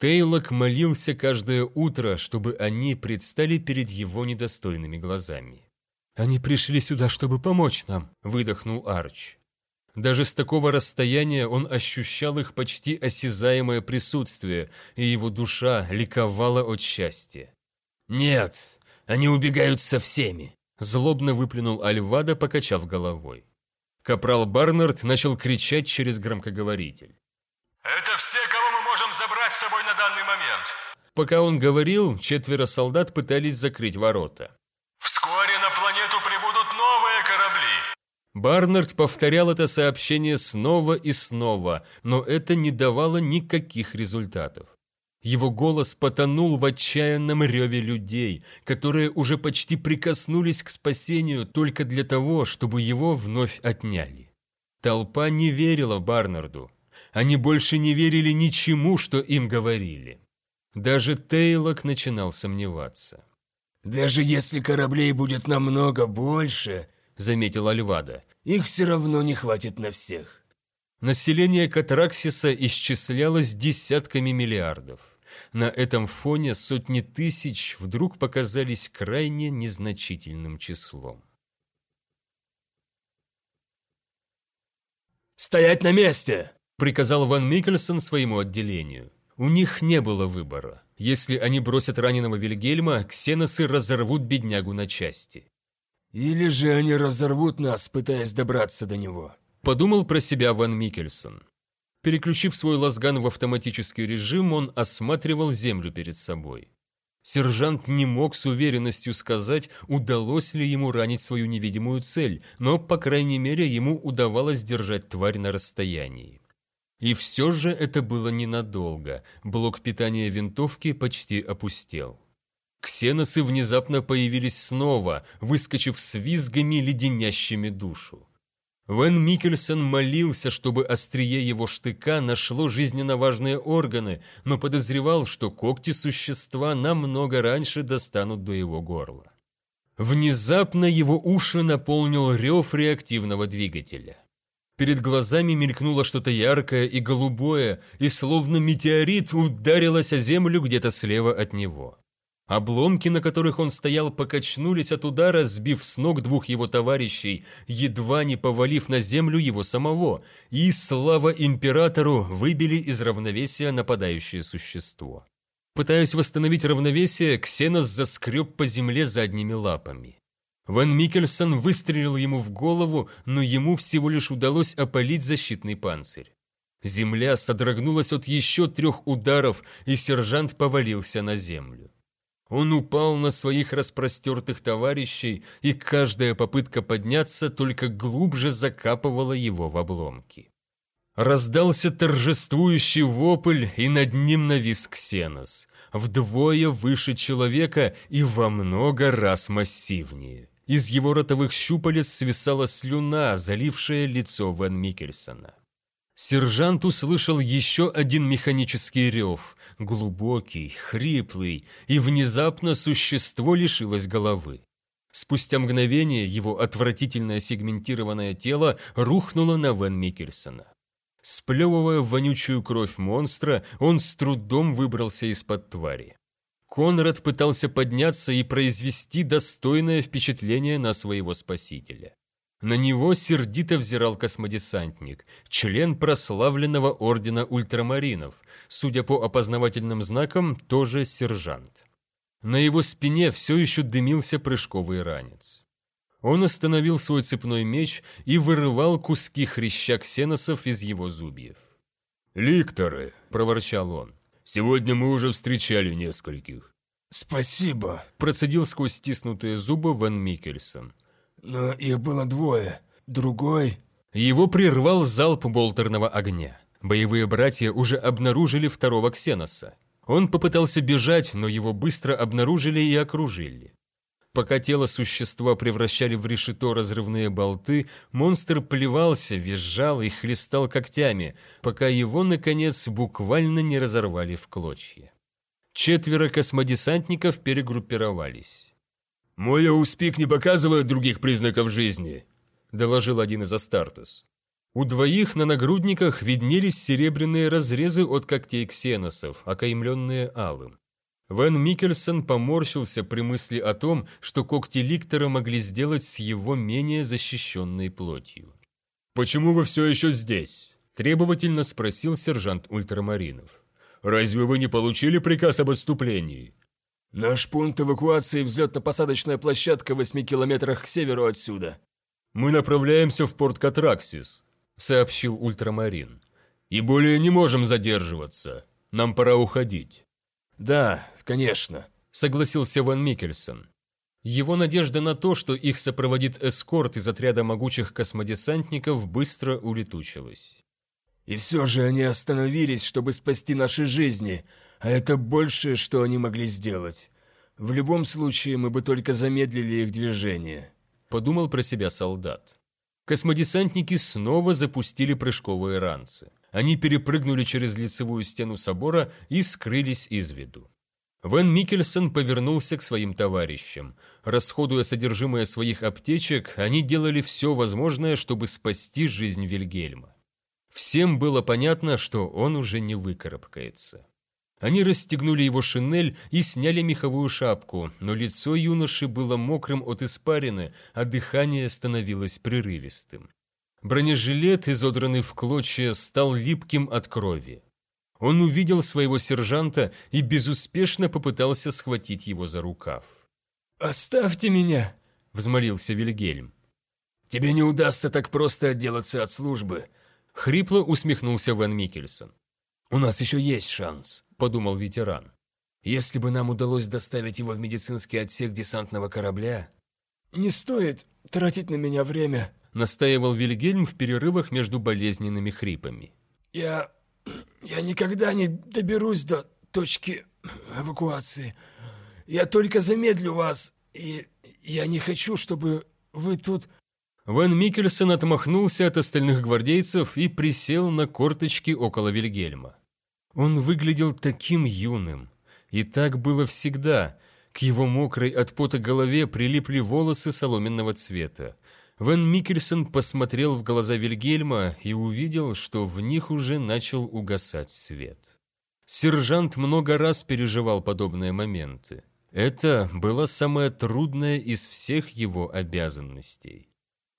Тейлок молился каждое утро, чтобы они предстали перед его недостойными глазами. «Они пришли сюда, чтобы помочь нам», – выдохнул Арч. Даже с такого расстояния он ощущал их почти осязаемое присутствие, и его душа ликовала от счастья. «Нет, они убегают со всеми», – злобно выплюнул Альвада, покачав головой. Капрал Барнард начал кричать через громкоговоритель. «Это все, кого мы можем забрать с собой на данный момент!» Пока он говорил, четверо солдат пытались закрыть ворота. «Вскоре на планету прибудут новые корабли!» Барнард повторял это сообщение снова и снова, но это не давало никаких результатов. Его голос потонул в отчаянном реве людей, которые уже почти прикоснулись к спасению только для того, чтобы его вновь отняли. Толпа не верила Барнарду. Они больше не верили ничему, что им говорили. Даже Тейлок начинал сомневаться. «Даже если кораблей будет намного больше, заметил Альвада. «Их все равно не хватит на всех». Население Катраксиса исчислялось десятками миллиардов. На этом фоне сотни тысяч вдруг показались крайне незначительным числом. «Стоять на месте!» – приказал Ван Микельсон своему отделению. У них не было выбора. Если они бросят раненого Вильгельма, ксеносы разорвут беднягу на части. «Или же они разорвут нас, пытаясь добраться до него», – подумал про себя Ван Микельсон. Переключив свой лазган в автоматический режим, он осматривал землю перед собой. Сержант не мог с уверенностью сказать, удалось ли ему ранить свою невидимую цель, но, по крайней мере, ему удавалось держать тварь на расстоянии. И все же это было ненадолго, блок питания винтовки почти опустел. Ксеносы внезапно появились снова, выскочив с визгами, леденящими душу. Вен Микельсон молился, чтобы острие его штыка нашло жизненно важные органы, но подозревал, что когти существа намного раньше достанут до его горла. Внезапно его уши наполнил рев реактивного двигателя. Перед глазами мелькнуло что-то яркое и голубое, и словно метеорит ударилось о землю где-то слева от него. Обломки, на которых он стоял, покачнулись от удара, сбив с ног двух его товарищей, едва не повалив на землю его самого, и, слава императору, выбили из равновесия нападающее существо. Пытаясь восстановить равновесие, Ксенос заскреб по земле задними лапами. Ван Микельсон выстрелил ему в голову, но ему всего лишь удалось опалить защитный панцирь. Земля содрогнулась от еще трех ударов, и сержант повалился на землю. Он упал на своих распростертых товарищей, и каждая попытка подняться только глубже закапывала его в обломки. Раздался торжествующий вопль, и над ним навис Ксенос, вдвое выше человека и во много раз массивнее. Из его ротовых щупалец свисала слюна, залившая лицо Ван Микельсона. Сержант услышал еще один механический рев, глубокий, хриплый, и внезапно существо лишилось головы. Спустя мгновение его отвратительное сегментированное тело рухнуло на Вен Микельсона. Сплевывая вонючую кровь монстра, он с трудом выбрался из-под твари. Конрад пытался подняться и произвести достойное впечатление на своего спасителя. На него сердито взирал космодесантник, член прославленного ордена ультрамаринов, судя по опознавательным знакам, тоже сержант. На его спине все еще дымился прыжковый ранец. Он остановил свой цепной меч и вырывал куски хряща ксеносов из его зубьев. «Ликторы», – проворчал он, – «сегодня мы уже встречали нескольких». «Спасибо», – процедил сквозь стиснутые зубы Ван Микельсон – но их было двое. Другой... Его прервал залп болтерного огня. Боевые братья уже обнаружили второго ксеноса. Он попытался бежать, но его быстро обнаружили и окружили. Пока тело существа превращали в решето разрывные болты, монстр плевался, визжал и хлестал когтями, пока его, наконец, буквально не разорвали в клочья. Четверо космодесантников перегруппировались. «Мой ауспик не показывает других признаков жизни», – доложил один из Астартес. У двоих на нагрудниках виднелись серебряные разрезы от когтей ксеносов, окаймленные алым. Вен Микельсон поморщился при мысли о том, что когти Ликтора могли сделать с его менее защищенной плотью. «Почему вы все еще здесь?» – требовательно спросил сержант Ультрамаринов. «Разве вы не получили приказ об отступлении?» «Наш пункт эвакуации – взлетно-посадочная площадка в восьми километрах к северу отсюда». «Мы направляемся в порт Катраксис», – сообщил Ультрамарин. «И более не можем задерживаться. Нам пора уходить». «Да, конечно», – согласился Ван Микельсон. Его надежда на то, что их сопроводит эскорт из отряда могучих космодесантников, быстро улетучилась. «И все же они остановились, чтобы спасти наши жизни, а это большее, что они могли сделать. В любом случае, мы бы только замедлили их движение», – подумал про себя солдат. Космодесантники снова запустили прыжковые ранцы. Они перепрыгнули через лицевую стену собора и скрылись из виду. Вен Микельсон повернулся к своим товарищам. Расходуя содержимое своих аптечек, они делали все возможное, чтобы спасти жизнь Вильгельма. Всем было понятно, что он уже не выкарабкается. Они расстегнули его шинель и сняли меховую шапку, но лицо юноши было мокрым от испарины, а дыхание становилось прерывистым. Бронежилет, изодранный в клочья, стал липким от крови. Он увидел своего сержанта и безуспешно попытался схватить его за рукав. «Оставьте меня!» – взмолился Вильгельм. «Тебе не удастся так просто отделаться от службы!» – хрипло усмехнулся Ван Микельсон. «У нас еще есть шанс», – подумал ветеран. «Если бы нам удалось доставить его в медицинский отсек десантного корабля...» «Не стоит тратить на меня время», настаивал Вильгельм в перерывах между болезненными хрипами. «Я... я никогда не доберусь до точки эвакуации. Я только замедлю вас, и я не хочу, чтобы вы тут...» Ван Микельсон отмахнулся от остальных гвардейцев и присел на корточки около Вильгельма. Он выглядел таким юным. И так было всегда. К его мокрой от пота голове прилипли волосы соломенного цвета. Вен Микельсон посмотрел в глаза Вильгельма и увидел, что в них уже начал угасать свет. Сержант много раз переживал подобные моменты. Это была самая трудная из всех его обязанностей.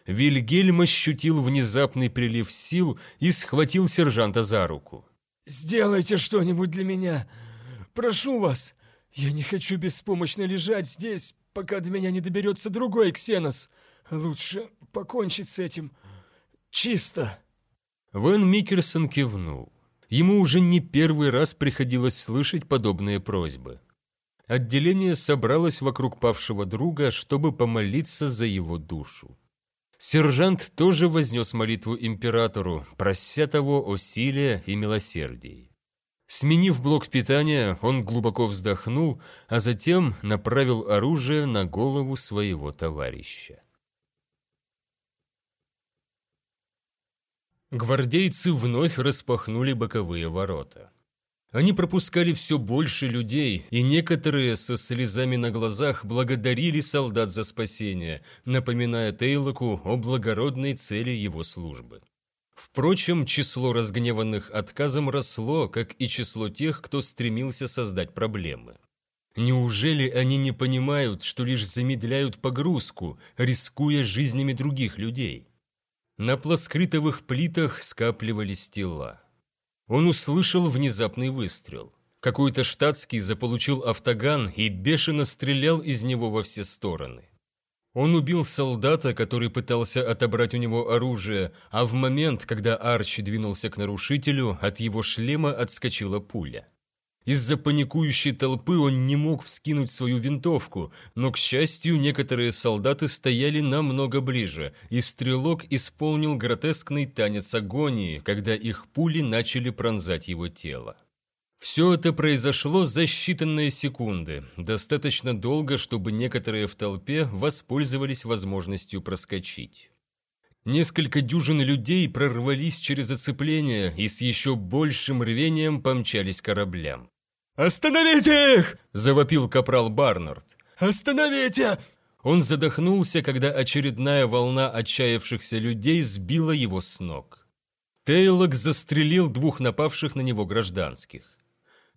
Вильгельм ощутил внезапный прилив сил и схватил сержанта за руку. «Сделайте что-нибудь для меня! Прошу вас! Я не хочу беспомощно лежать здесь, пока до меня не доберется другой Ксенос!» Лучше покончить с этим чисто. Вен Микерсон кивнул. Ему уже не первый раз приходилось слышать подобные просьбы. Отделение собралось вокруг павшего друга, чтобы помолиться за его душу. Сержант тоже вознес молитву императору, прося того о силе и милосердии. Сменив блок питания, он глубоко вздохнул, а затем направил оружие на голову своего товарища. Гвардейцы вновь распахнули боковые ворота. Они пропускали все больше людей, и некоторые со слезами на глазах благодарили солдат за спасение, напоминая Тейлоку о благородной цели его службы. Впрочем, число разгневанных отказом росло, как и число тех, кто стремился создать проблемы. Неужели они не понимают, что лишь замедляют погрузку, рискуя жизнями других людей? На плоскритовых плитах скапливались тела. Он услышал внезапный выстрел. Какой-то штатский заполучил автоган и бешено стрелял из него во все стороны. Он убил солдата, который пытался отобрать у него оружие, а в момент, когда Арчи двинулся к нарушителю, от его шлема отскочила пуля. Из-за паникующей толпы он не мог вскинуть свою винтовку, но, к счастью, некоторые солдаты стояли намного ближе, и стрелок исполнил гротескный танец агонии, когда их пули начали пронзать его тело. Все это произошло за считанные секунды, достаточно долго, чтобы некоторые в толпе воспользовались возможностью проскочить. Несколько дюжин людей прорвались через оцепление и с еще большим рвением помчались кораблям. «Остановите их!» – завопил капрал Барнард. «Остановите!» Он задохнулся, когда очередная волна отчаявшихся людей сбила его с ног. Тейлок застрелил двух напавших на него гражданских.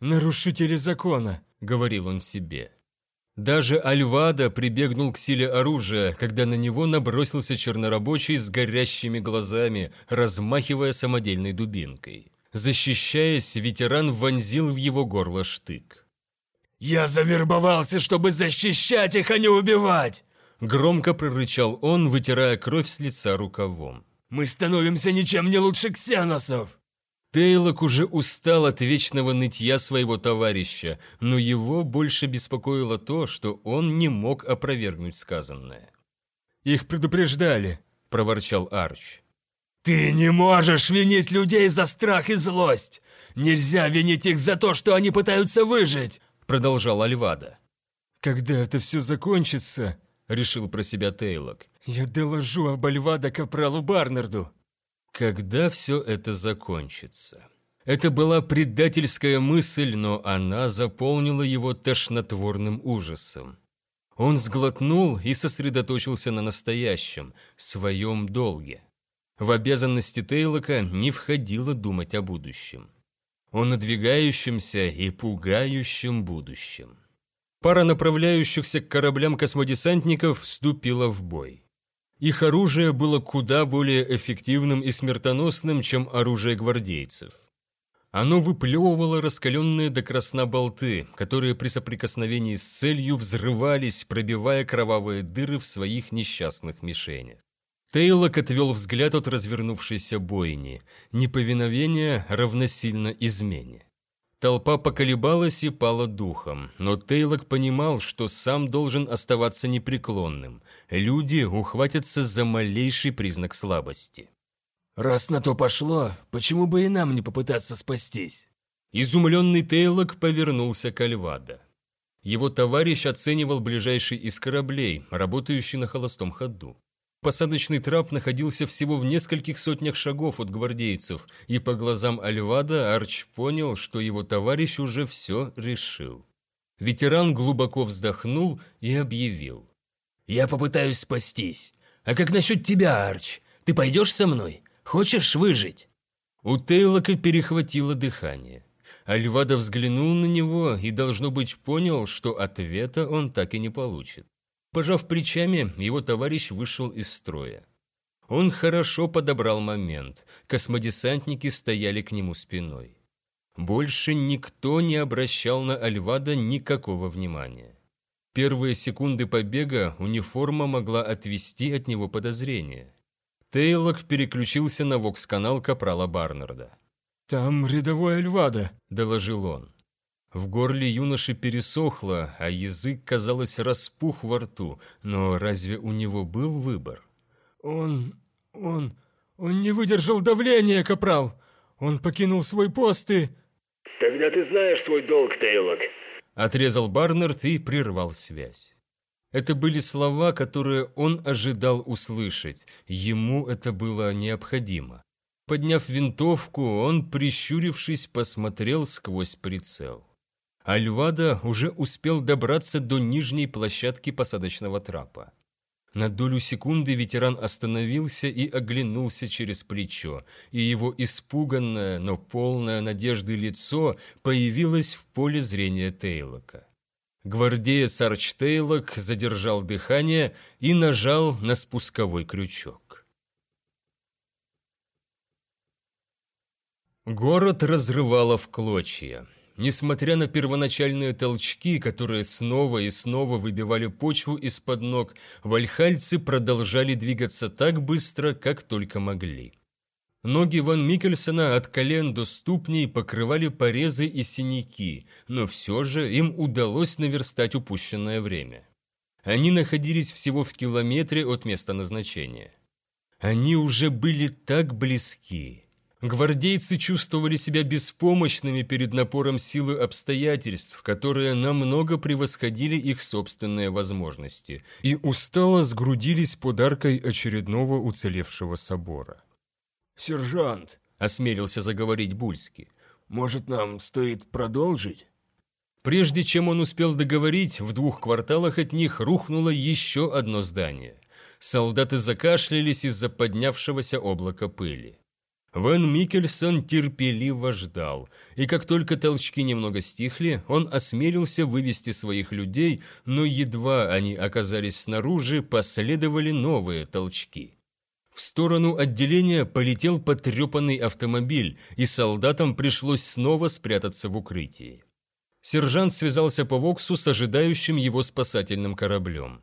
«Нарушители закона», — говорил он себе. Даже Альвада прибегнул к силе оружия, когда на него набросился чернорабочий с горящими глазами, размахивая самодельной дубинкой. Защищаясь, ветеран вонзил в его горло штык. «Я завербовался, чтобы защищать их, а не убивать!» Громко прорычал он, вытирая кровь с лица рукавом. «Мы становимся ничем не лучше ксеносов!» Тейлок уже устал от вечного нытья своего товарища, но его больше беспокоило то, что он не мог опровергнуть сказанное. «Их предупреждали», — проворчал Арч. «Ты не можешь винить людей за страх и злость! Нельзя винить их за то, что они пытаются выжить!» — продолжал Альвада. «Когда это все закончится», — решил про себя Тейлок, — «я доложу об Альвада капралу Барнарду». Когда все это закончится? Это была предательская мысль, но она заполнила его тошнотворным ужасом. Он сглотнул и сосредоточился на настоящем, своем долге. В обязанности Тейлока не входило думать о будущем. О надвигающемся и пугающем будущем. Пара направляющихся к кораблям космодесантников вступила в бой. Их оружие было куда более эффективным и смертоносным, чем оружие гвардейцев. Оно выплевывало раскаленные до красна болты, которые при соприкосновении с целью взрывались, пробивая кровавые дыры в своих несчастных мишенях. Тейлок отвел взгляд от развернувшейся бойни. Неповиновение равносильно измене. Толпа поколебалась и пала духом, но Тейлок понимал, что сам должен оставаться непреклонным. Люди ухватятся за малейший признак слабости. «Раз на то пошло, почему бы и нам не попытаться спастись?» Изумленный Тейлок повернулся к Альвада. Его товарищ оценивал ближайший из кораблей, работающий на холостом ходу. Посадочный трап находился всего в нескольких сотнях шагов от гвардейцев, и по глазам Альвада Арч понял, что его товарищ уже все решил. Ветеран глубоко вздохнул и объявил. «Я попытаюсь спастись. А как насчет тебя, Арч? Ты пойдешь со мной? Хочешь выжить?» У Тейлока перехватило дыхание. Альвада взглянул на него и, должно быть, понял, что ответа он так и не получит. Пожав плечами, его товарищ вышел из строя. Он хорошо подобрал момент. Космодесантники стояли к нему спиной. Больше никто не обращал на Альвада никакого внимания. Первые секунды побега униформа могла отвести от него подозрения. Тейлок переключился на вокс-канал Капрала Барнарда. «Там рядовой Альвада», – доложил он. В горле юноши пересохло, а язык, казалось, распух во рту, но разве у него был выбор? «Он... он... он не выдержал давления, капрал! Он покинул свой пост и...» «Тогда ты знаешь свой долг, Тейлок!» Отрезал Барнард и прервал связь. Это были слова, которые он ожидал услышать. Ему это было необходимо. Подняв винтовку, он, прищурившись, посмотрел сквозь прицел. Альвада уже успел добраться до нижней площадки посадочного трапа. На долю секунды ветеран остановился и оглянулся через плечо, и его испуганное, но полное надежды лицо появилось в поле зрения Тейлока. Гвардеец Арч Тейлок задержал дыхание и нажал на спусковой крючок. Город разрывало в клочья. Несмотря на первоначальные толчки, которые снова и снова выбивали почву из-под ног, вальхальцы продолжали двигаться так быстро, как только могли. Ноги Ван Микельсона от колен до ступней покрывали порезы и синяки, но все же им удалось наверстать упущенное время. Они находились всего в километре от места назначения. Они уже были так близки. Гвардейцы чувствовали себя беспомощными перед напором силы обстоятельств, которые намного превосходили их собственные возможности, и устало сгрудились под аркой очередного уцелевшего собора. «Сержант», — осмелился заговорить Бульский, — «может, нам стоит продолжить?» Прежде чем он успел договорить, в двух кварталах от них рухнуло еще одно здание. Солдаты закашлялись из-за поднявшегося облака пыли. Ван Микельсон терпеливо ждал, и как только толчки немного стихли, он осмелился вывести своих людей, но едва они оказались снаружи, последовали новые толчки. В сторону отделения полетел потрепанный автомобиль, и солдатам пришлось снова спрятаться в укрытии. Сержант связался по Воксу с ожидающим его спасательным кораблем.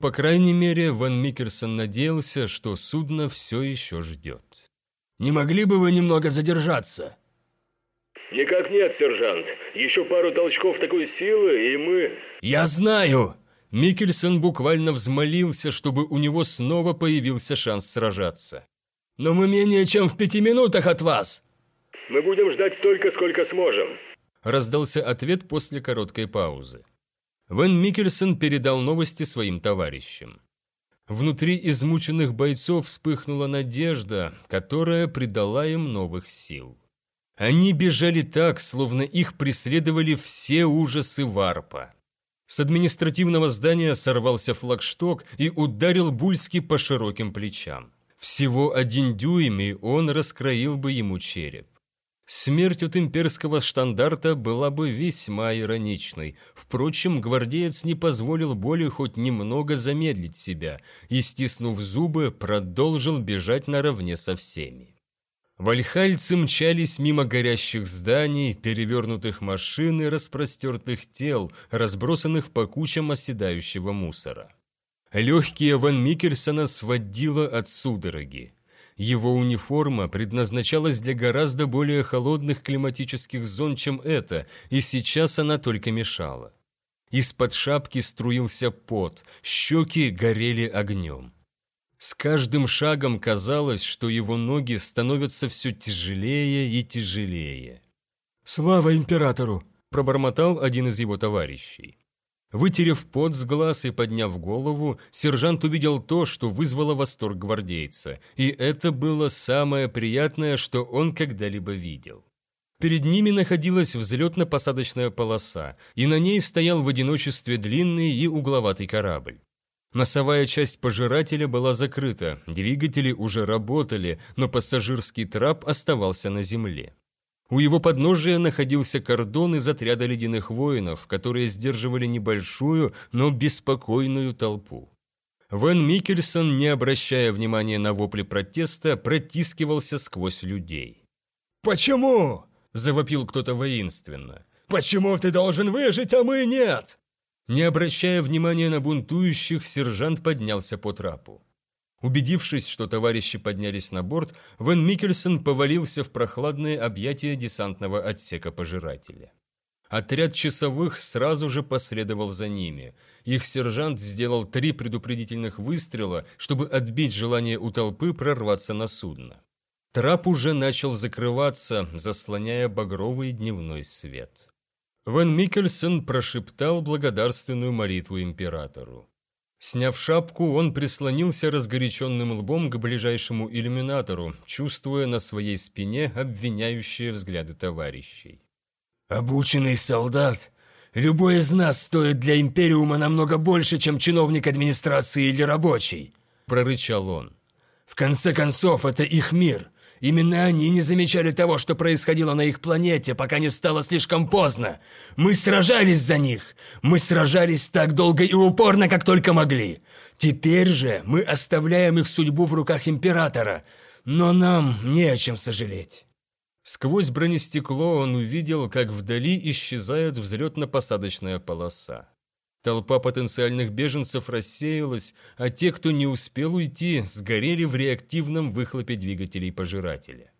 По крайней мере, Ван Микельсон надеялся, что судно все еще ждет. Не могли бы вы немного задержаться?» «Никак нет, сержант. Еще пару толчков такой силы, и мы...» «Я знаю!» Микельсон буквально взмолился, чтобы у него снова появился шанс сражаться. «Но мы менее чем в пяти минутах от вас!» «Мы будем ждать столько, сколько сможем», — раздался ответ после короткой паузы. Вен Микельсон передал новости своим товарищам. Внутри измученных бойцов вспыхнула надежда, которая придала им новых сил. Они бежали так, словно их преследовали все ужасы варпа. С административного здания сорвался флагшток и ударил Бульски по широким плечам. Всего один дюйм, и он раскроил бы ему череп. Смерть от имперского штандарта была бы весьма ироничной. Впрочем, гвардеец не позволил боли хоть немного замедлить себя и, стиснув зубы, продолжил бежать наравне со всеми. Вальхальцы мчались мимо горящих зданий, перевернутых машин и распростертых тел, разбросанных по кучам оседающего мусора. Легкие Ван Микельсона сводило от судороги. Его униформа предназначалась для гораздо более холодных климатических зон, чем это, и сейчас она только мешала. Из-под шапки струился пот, щеки горели огнем. С каждым шагом казалось, что его ноги становятся все тяжелее и тяжелее. «Слава императору!» – пробормотал один из его товарищей. Вытерев пот с глаз и подняв голову, сержант увидел то, что вызвало восторг гвардейца, и это было самое приятное, что он когда-либо видел. Перед ними находилась взлетно-посадочная полоса, и на ней стоял в одиночестве длинный и угловатый корабль. Носовая часть пожирателя была закрыта, двигатели уже работали, но пассажирский трап оставался на земле. У его подножия находился кордон из отряда ледяных воинов, которые сдерживали небольшую, но беспокойную толпу. Вен Микельсон, не обращая внимания на вопли протеста, протискивался сквозь людей. «Почему?» – завопил кто-то воинственно. «Почему ты должен выжить, а мы нет?» Не обращая внимания на бунтующих, сержант поднялся по трапу. Убедившись, что товарищи поднялись на борт, Вен Микельсон повалился в прохладные объятия десантного отсека пожирателя. Отряд часовых сразу же последовал за ними. Их сержант сделал три предупредительных выстрела, чтобы отбить желание у толпы прорваться на судно. Трап уже начал закрываться, заслоняя багровый дневной свет. Вен Микельсон прошептал благодарственную молитву императору. Сняв шапку, он прислонился разгоряченным лбом к ближайшему иллюминатору, чувствуя на своей спине обвиняющие взгляды товарищей. «Обученный солдат? Любой из нас стоит для Империума намного больше, чем чиновник администрации или рабочий», – прорычал он. «В конце концов, это их мир. Именно они не замечали того, что происходило на их планете, пока не стало слишком поздно. Мы сражались за них. Мы сражались так долго и упорно, как только могли. Теперь же мы оставляем их судьбу в руках Императора. Но нам не о чем сожалеть. Сквозь бронестекло он увидел, как вдали исчезает взлетно-посадочная полоса. Толпа потенциальных беженцев рассеялась, а те, кто не успел уйти, сгорели в реактивном выхлопе двигателей пожирателя.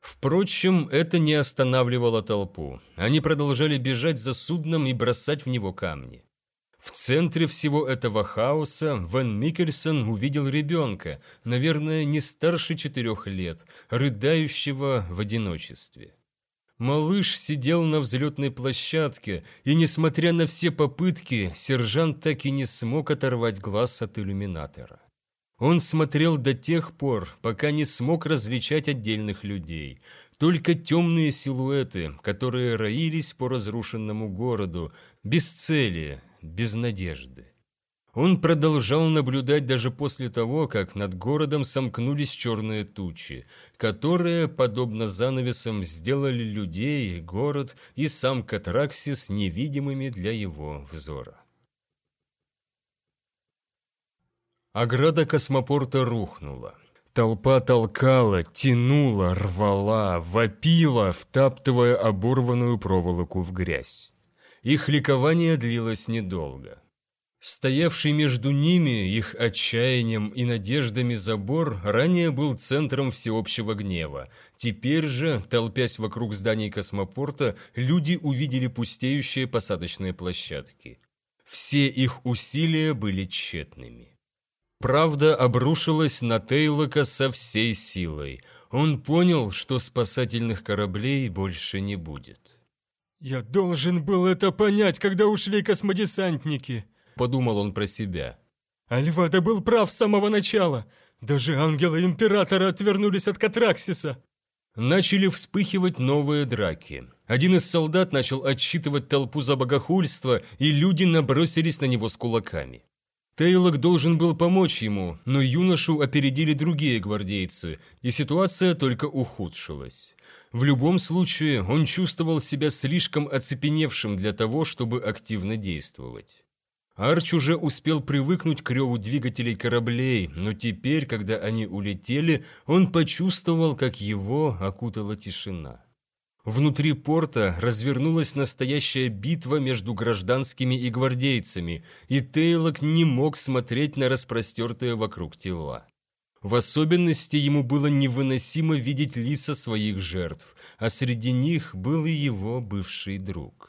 Впрочем, это не останавливало толпу. Они продолжали бежать за судном и бросать в него камни. В центре всего этого хаоса Ван Микельсон увидел ребенка, наверное, не старше четырех лет, рыдающего в одиночестве. Малыш сидел на взлетной площадке, и, несмотря на все попытки, сержант так и не смог оторвать глаз от иллюминатора. Он смотрел до тех пор, пока не смог различать отдельных людей. Только темные силуэты, которые роились по разрушенному городу, без цели, без надежды. Он продолжал наблюдать даже после того, как над городом сомкнулись черные тучи, которые, подобно занавесам, сделали людей, город и сам Катраксис невидимыми для его взора. Ограда космопорта рухнула. Толпа толкала, тянула, рвала, вопила, втаптывая оборванную проволоку в грязь. Их ликование длилось недолго. Стоявший между ними, их отчаянием и надеждами забор, ранее был центром всеобщего гнева. Теперь же, толпясь вокруг зданий космопорта, люди увидели пустеющие посадочные площадки. Все их усилия были тщетными. Правда обрушилась на Тейлока со всей силой. Он понял, что спасательных кораблей больше не будет. «Я должен был это понять, когда ушли космодесантники», — подумал он про себя. «Альвада был прав с самого начала. Даже ангелы Императора отвернулись от Катраксиса». Начали вспыхивать новые драки. Один из солдат начал отсчитывать толпу за богохульство, и люди набросились на него с кулаками. Тейлок должен был помочь ему, но юношу опередили другие гвардейцы, и ситуация только ухудшилась. В любом случае, он чувствовал себя слишком оцепеневшим для того, чтобы активно действовать. Арч уже успел привыкнуть к реву двигателей кораблей, но теперь, когда они улетели, он почувствовал, как его окутала тишина. Внутри порта развернулась настоящая битва между гражданскими и гвардейцами, и Тейлок не мог смотреть на распростертые вокруг тела. В особенности ему было невыносимо видеть лица своих жертв, а среди них был и его бывший друг.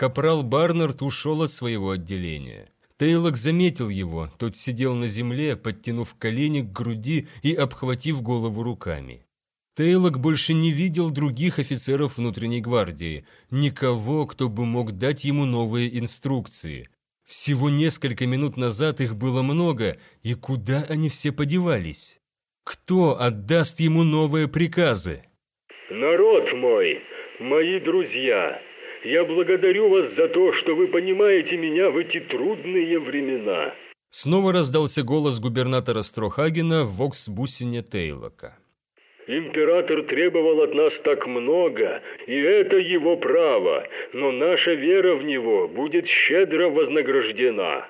Капрал Барнард ушел от своего отделения. Тейлок заметил его, тот сидел на земле, подтянув колени к груди и обхватив голову руками. Тейлок больше не видел других офицеров внутренней гвардии, никого, кто бы мог дать ему новые инструкции. Всего несколько минут назад их было много, и куда они все подевались? Кто отдаст ему новые приказы? Народ мой, мои друзья, я благодарю вас за то, что вы понимаете меня в эти трудные времена. Снова раздался голос губернатора Строхагена в вокс-бусине Тейлока. Император требовал от нас так много, и это его право, но наша вера в него будет щедро вознаграждена».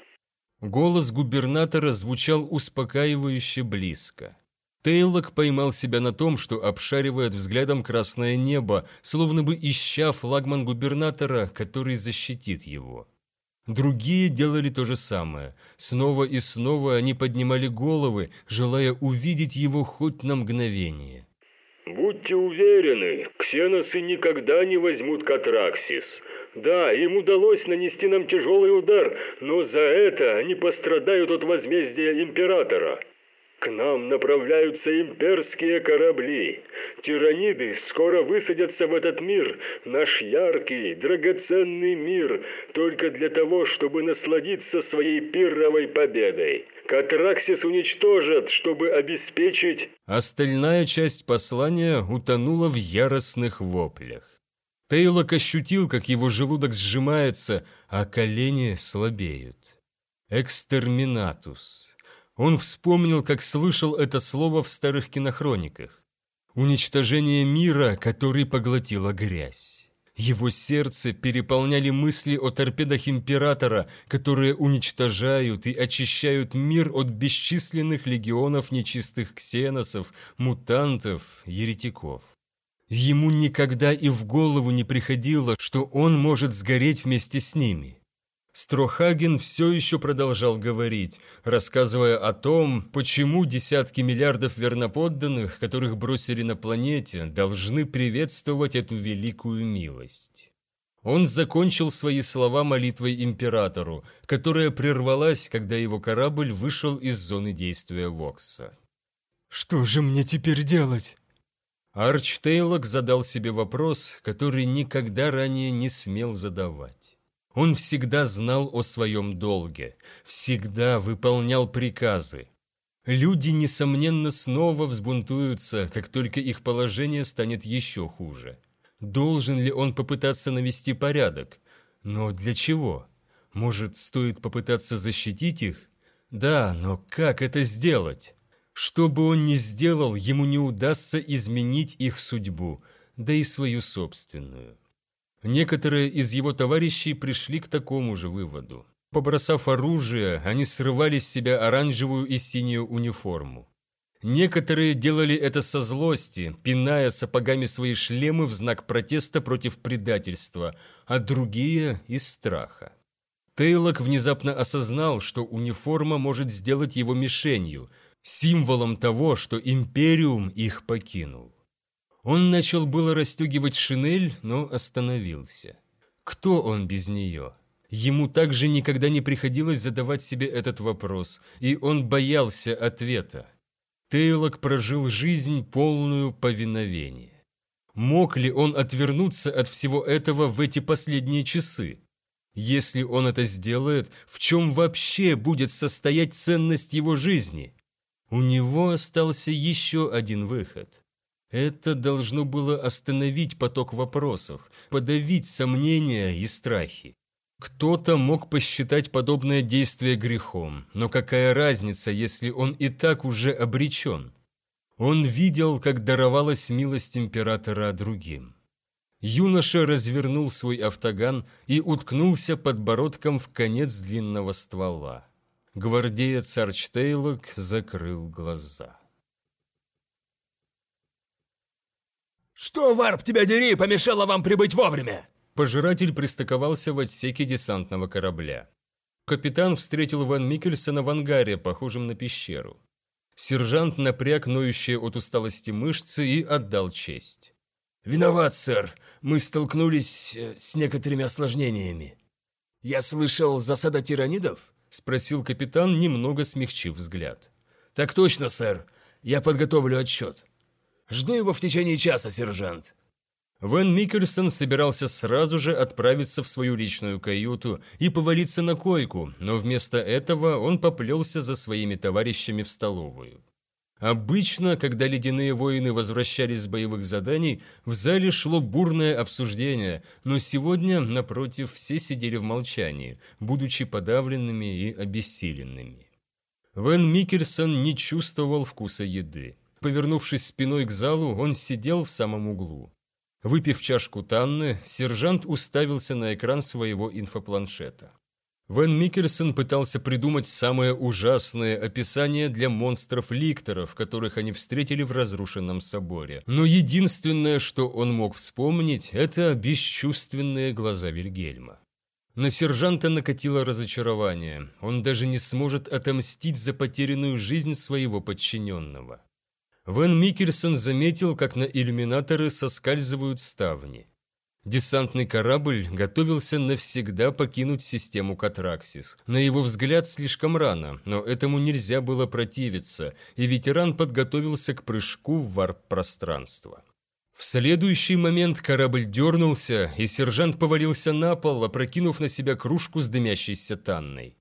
Голос губернатора звучал успокаивающе близко. Тейлок поймал себя на том, что обшаривает взглядом красное небо, словно бы ища флагман губернатора, который защитит его. Другие делали то же самое. Снова и снова они поднимали головы, желая увидеть его хоть на мгновение. Будьте уверены, ксеносы никогда не возьмут Катраксис. Да, им удалось нанести нам тяжелый удар, но за это они пострадают от возмездия Императора. К нам направляются имперские корабли. Тираниды скоро высадятся в этот мир, наш яркий, драгоценный мир, только для того, чтобы насладиться своей пирровой победой. Катраксис уничтожат, чтобы обеспечить... Остальная часть послания утонула в яростных воплях. Тейлок ощутил, как его желудок сжимается, а колени слабеют. Экстерминатус. Он вспомнил, как слышал это слово в старых кинохрониках. Уничтожение мира, который поглотила грязь. Его сердце переполняли мысли о торпедах Императора, которые уничтожают и очищают мир от бесчисленных легионов нечистых ксеносов, мутантов, еретиков. Ему никогда и в голову не приходило, что он может сгореть вместе с ними. Строхаген все еще продолжал говорить, рассказывая о том, почему десятки миллиардов верноподданных, которых бросили на планете, должны приветствовать эту великую милость. Он закончил свои слова молитвой императору, которая прервалась, когда его корабль вышел из зоны действия Вокса. «Что же мне теперь делать?» Арч Тейлок задал себе вопрос, который никогда ранее не смел задавать. Он всегда знал о своем долге, всегда выполнял приказы. Люди, несомненно, снова взбунтуются, как только их положение станет еще хуже. Должен ли он попытаться навести порядок? Но для чего? Может, стоит попытаться защитить их? Да, но как это сделать? Что бы он ни сделал, ему не удастся изменить их судьбу, да и свою собственную. Некоторые из его товарищей пришли к такому же выводу. Побросав оружие, они срывали с себя оранжевую и синюю униформу. Некоторые делали это со злости, пиная сапогами свои шлемы в знак протеста против предательства, а другие – из страха. Тейлок внезапно осознал, что униформа может сделать его мишенью, символом того, что Империум их покинул. Он начал было расстегивать шинель, но остановился. Кто он без нее? Ему также никогда не приходилось задавать себе этот вопрос, и он боялся ответа. Тейлок прожил жизнь полную повиновения. Мог ли он отвернуться от всего этого в эти последние часы? Если он это сделает, в чем вообще будет состоять ценность его жизни? У него остался еще один выход. Это должно было остановить поток вопросов, подавить сомнения и страхи. Кто-то мог посчитать подобное действие грехом, но какая разница, если он и так уже обречен? Он видел, как даровалась милость императора другим. Юноша развернул свой автоган и уткнулся подбородком в конец длинного ствола. Гвардеец Арчтейлок закрыл глаза. «Что, Варп, тебя дери, помешало вам прибыть вовремя?» Пожиратель пристыковался в отсеке десантного корабля. Капитан встретил Ван Микельсона в ангаре, похожем на пещеру. Сержант напряг ноющие от усталости мышцы и отдал честь. «Виноват, сэр. Мы столкнулись э, с некоторыми осложнениями. Я слышал, засада тиранидов?» – спросил капитан, немного смягчив взгляд. «Так точно, сэр. Я подготовлю отчет. Жду его в течение часа, сержант». Вен Микельсон собирался сразу же отправиться в свою личную каюту и повалиться на койку, но вместо этого он поплелся за своими товарищами в столовую. Обычно, когда ледяные воины возвращались с боевых заданий, в зале шло бурное обсуждение, но сегодня, напротив, все сидели в молчании, будучи подавленными и обессиленными. Вен Микельсон не чувствовал вкуса еды. Повернувшись спиной к залу, он сидел в самом углу. Выпив чашку Танны, сержант уставился на экран своего инфопланшета. Вен Микельсон пытался придумать самое ужасное описание для монстров-ликторов, которых они встретили в разрушенном соборе. Но единственное, что он мог вспомнить, это бесчувственные глаза Вильгельма. На сержанта накатило разочарование. Он даже не сможет отомстить за потерянную жизнь своего подчиненного. Вен Микельсон заметил, как на иллюминаторы соскальзывают ставни. Десантный корабль готовился навсегда покинуть систему Катраксис. На его взгляд слишком рано, но этому нельзя было противиться, и ветеран подготовился к прыжку в варп-пространство. В следующий момент корабль дернулся, и сержант повалился на пол, опрокинув на себя кружку с дымящейся танной.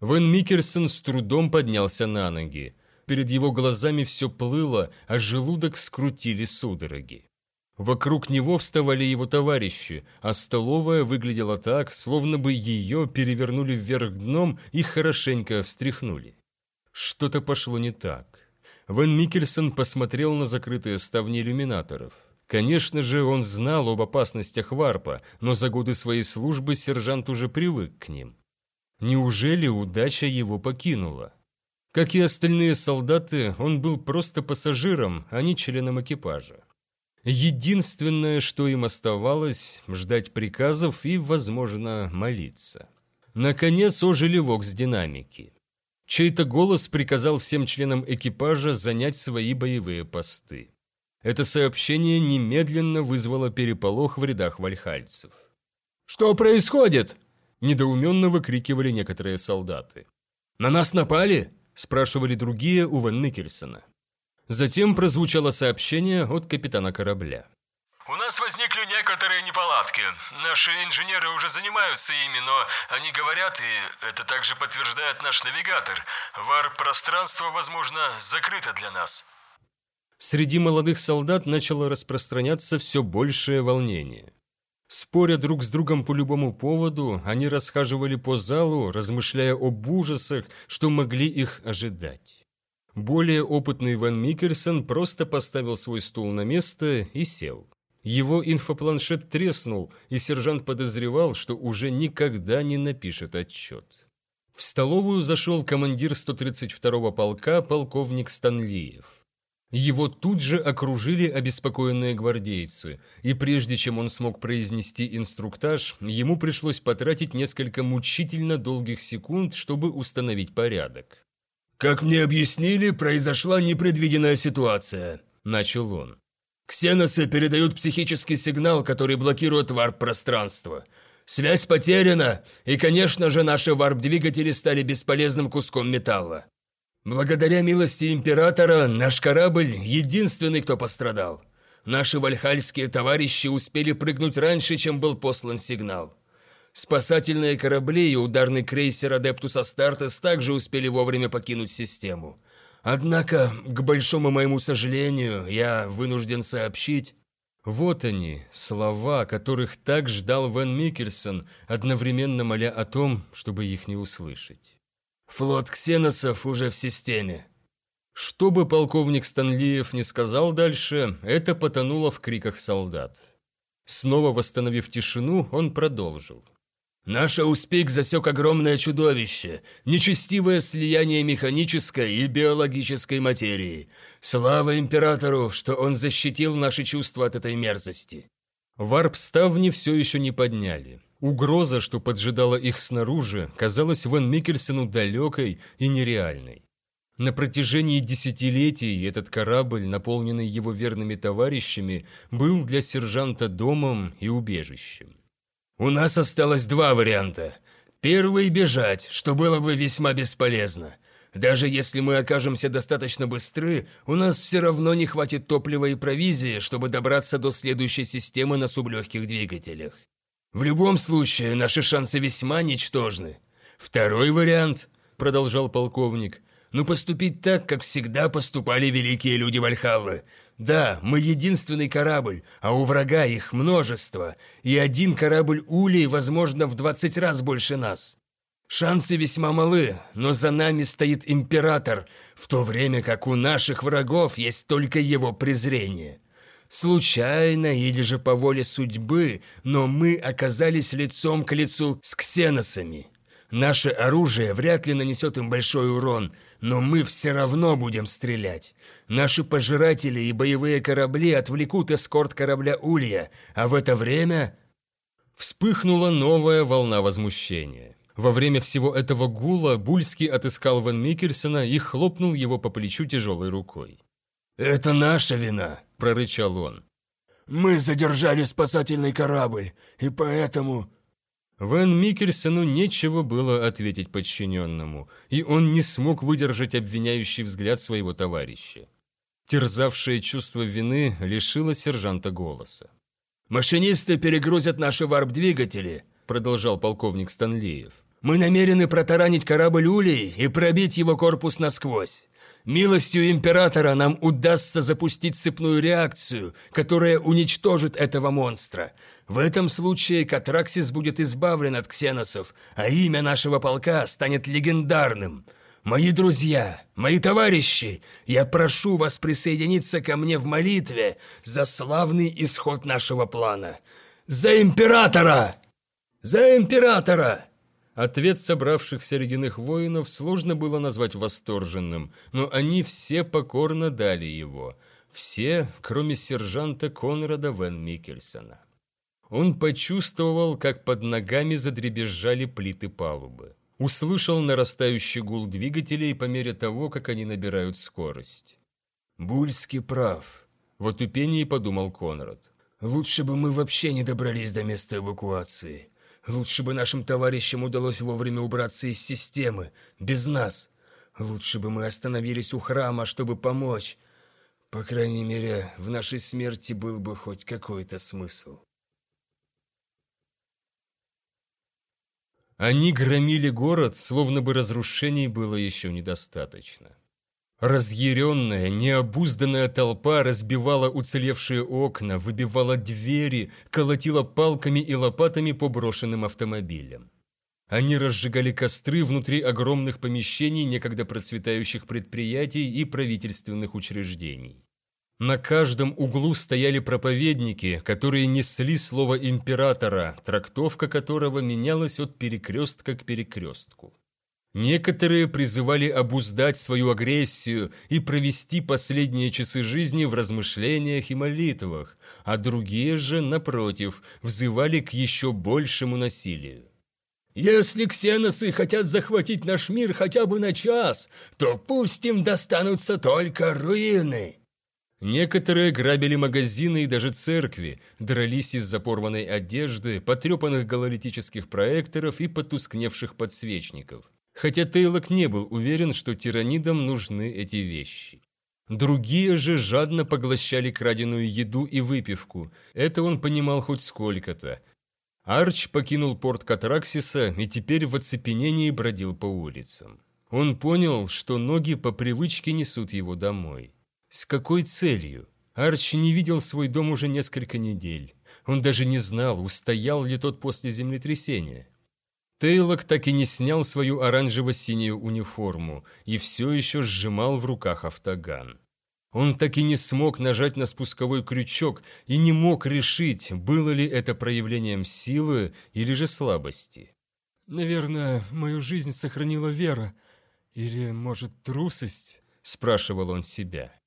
Вен Микельсон с трудом поднялся на ноги. Перед его глазами все плыло, а желудок скрутили судороги. Вокруг него вставали его товарищи, а столовая выглядела так, словно бы ее перевернули вверх дном и хорошенько встряхнули. Что-то пошло не так. Вен Микельсон посмотрел на закрытые ставни иллюминаторов. Конечно же, он знал об опасностях варпа, но за годы своей службы сержант уже привык к ним. Неужели удача его покинула? Как и остальные солдаты, он был просто пассажиром, а не членом экипажа. Единственное, что им оставалось, ждать приказов и, возможно, молиться. Наконец ожили вокс-динамики. Чей-то голос приказал всем членам экипажа занять свои боевые посты. Это сообщение немедленно вызвало переполох в рядах вальхальцев. «Что происходит?» – недоуменно выкрикивали некоторые солдаты. «На нас напали?» – спрашивали другие у Ван Микельсона. Затем прозвучало сообщение от капитана корабля. У нас возникли некоторые неполадки. Наши инженеры уже занимаются ими, но они говорят, и это также подтверждает наш навигатор, варп-пространство, возможно, закрыто для нас. Среди молодых солдат начало распространяться все большее волнение. Споря друг с другом по любому поводу, они расхаживали по залу, размышляя об ужасах, что могли их ожидать. Более опытный Ван Микельсон просто поставил свой стул на место и сел. Его инфопланшет треснул, и сержант подозревал, что уже никогда не напишет отчет. В столовую зашел командир 132-го полка полковник Станлиев. Его тут же окружили обеспокоенные гвардейцы, и прежде чем он смог произнести инструктаж, ему пришлось потратить несколько мучительно долгих секунд, чтобы установить порядок. «Как мне объяснили, произошла непредвиденная ситуация», – начал он. Ксеносы передают психический сигнал, который блокирует варп-пространство. Связь потеряна, и, конечно же, наши варп-двигатели стали бесполезным куском металла. Благодаря милости Императора, наш корабль – единственный, кто пострадал. Наши вальхальские товарищи успели прыгнуть раньше, чем был послан сигнал. Спасательные корабли и ударный крейсер Адептус Астартес также успели вовремя покинуть систему – Однако, к большому моему сожалению, я вынужден сообщить... Вот они, слова, которых так ждал Вен Микельсон, одновременно моля о том, чтобы их не услышать. Флот ксеносов уже в системе. Что бы полковник Станлиев не сказал дальше, это потонуло в криках солдат. Снова восстановив тишину, он продолжил. Наш ауспик засек огромное чудовище, нечестивое слияние механической и биологической материи. Слава императору, что он защитил наши чувства от этой мерзости. Варп-ставни все еще не подняли. Угроза, что поджидала их снаружи, казалась Ван Микельсону далекой и нереальной. На протяжении десятилетий этот корабль, наполненный его верными товарищами, был для сержанта домом и убежищем. У нас осталось два варианта. Первый – бежать, что было бы весьма бесполезно. Даже если мы окажемся достаточно быстры, у нас все равно не хватит топлива и провизии, чтобы добраться до следующей системы на сублегких двигателях. В любом случае, наши шансы весьма ничтожны. Второй вариант, продолжал полковник, ну поступить так, как всегда поступали великие люди Вальхаллы, да, мы единственный корабль, а у врага их множество, и один корабль Улей, возможно, в 20 раз больше нас. Шансы весьма малы, но за нами стоит Император, в то время как у наших врагов есть только его презрение. Случайно или же по воле судьбы, но мы оказались лицом к лицу с ксеносами. Наше оружие вряд ли нанесет им большой урон, но мы все равно будем стрелять. Наши пожиратели и боевые корабли отвлекут эскорт корабля Улья, а в это время... Вспыхнула новая волна возмущения. Во время всего этого гула Бульский отыскал Ван Микельсона и хлопнул его по плечу тяжелой рукой. «Это наша вина», – прорычал он. «Мы задержали спасательный корабль, и поэтому...» Ван Микельсону нечего было ответить подчиненному, и он не смог выдержать обвиняющий взгляд своего товарища. Терзавшее чувство вины лишило сержанта голоса. «Машинисты перегрузят наши варп-двигатели», – продолжал полковник Станлеев. «Мы намерены протаранить корабль Улей и пробить его корпус насквозь. Милостью императора нам удастся запустить цепную реакцию, которая уничтожит этого монстра. В этом случае Катраксис будет избавлен от ксеносов, а имя нашего полка станет легендарным – Мои друзья, мои товарищи, я прошу вас присоединиться ко мне в молитве за славный исход нашего плана. За императора! За императора!» Ответ собравшихся ледяных воинов сложно было назвать восторженным, но они все покорно дали его. Все, кроме сержанта Конрада Вен Микельсона. Он почувствовал, как под ногами задребезжали плиты палубы услышал нарастающий гул двигателей по мере того, как они набирают скорость. «Бульский прав», – в отупении подумал Конрад. «Лучше бы мы вообще не добрались до места эвакуации. Лучше бы нашим товарищам удалось вовремя убраться из системы, без нас. Лучше бы мы остановились у храма, чтобы помочь. По крайней мере, в нашей смерти был бы хоть какой-то смысл. Они громили город, словно бы разрушений было еще недостаточно. Разъяренная, необузданная толпа разбивала уцелевшие окна, выбивала двери, колотила палками и лопатами по брошенным автомобилям. Они разжигали костры внутри огромных помещений некогда процветающих предприятий и правительственных учреждений. На каждом углу стояли проповедники, которые несли слово императора, трактовка которого менялась от перекрестка к перекрестку. Некоторые призывали обуздать свою агрессию и провести последние часы жизни в размышлениях и молитвах, а другие же, напротив, взывали к еще большему насилию. «Если ксеносы хотят захватить наш мир хотя бы на час, то пусть им достанутся только руины!» Некоторые грабили магазины и даже церкви, дрались из-за порванной одежды, потрепанных гололитических проекторов и потускневших подсвечников. Хотя Тейлок не был уверен, что тиранидам нужны эти вещи. Другие же жадно поглощали краденую еду и выпивку. Это он понимал хоть сколько-то. Арч покинул порт Катраксиса и теперь в оцепенении бродил по улицам. Он понял, что ноги по привычке несут его домой. С какой целью? Арчи не видел свой дом уже несколько недель. Он даже не знал, устоял ли тот после землетрясения. Тейлок так и не снял свою оранжево-синюю униформу и все еще сжимал в руках автоган. Он так и не смог нажать на спусковой крючок и не мог решить, было ли это проявлением силы или же слабости. «Наверное, мою жизнь сохранила вера. Или, может, трусость?» – спрашивал он себя.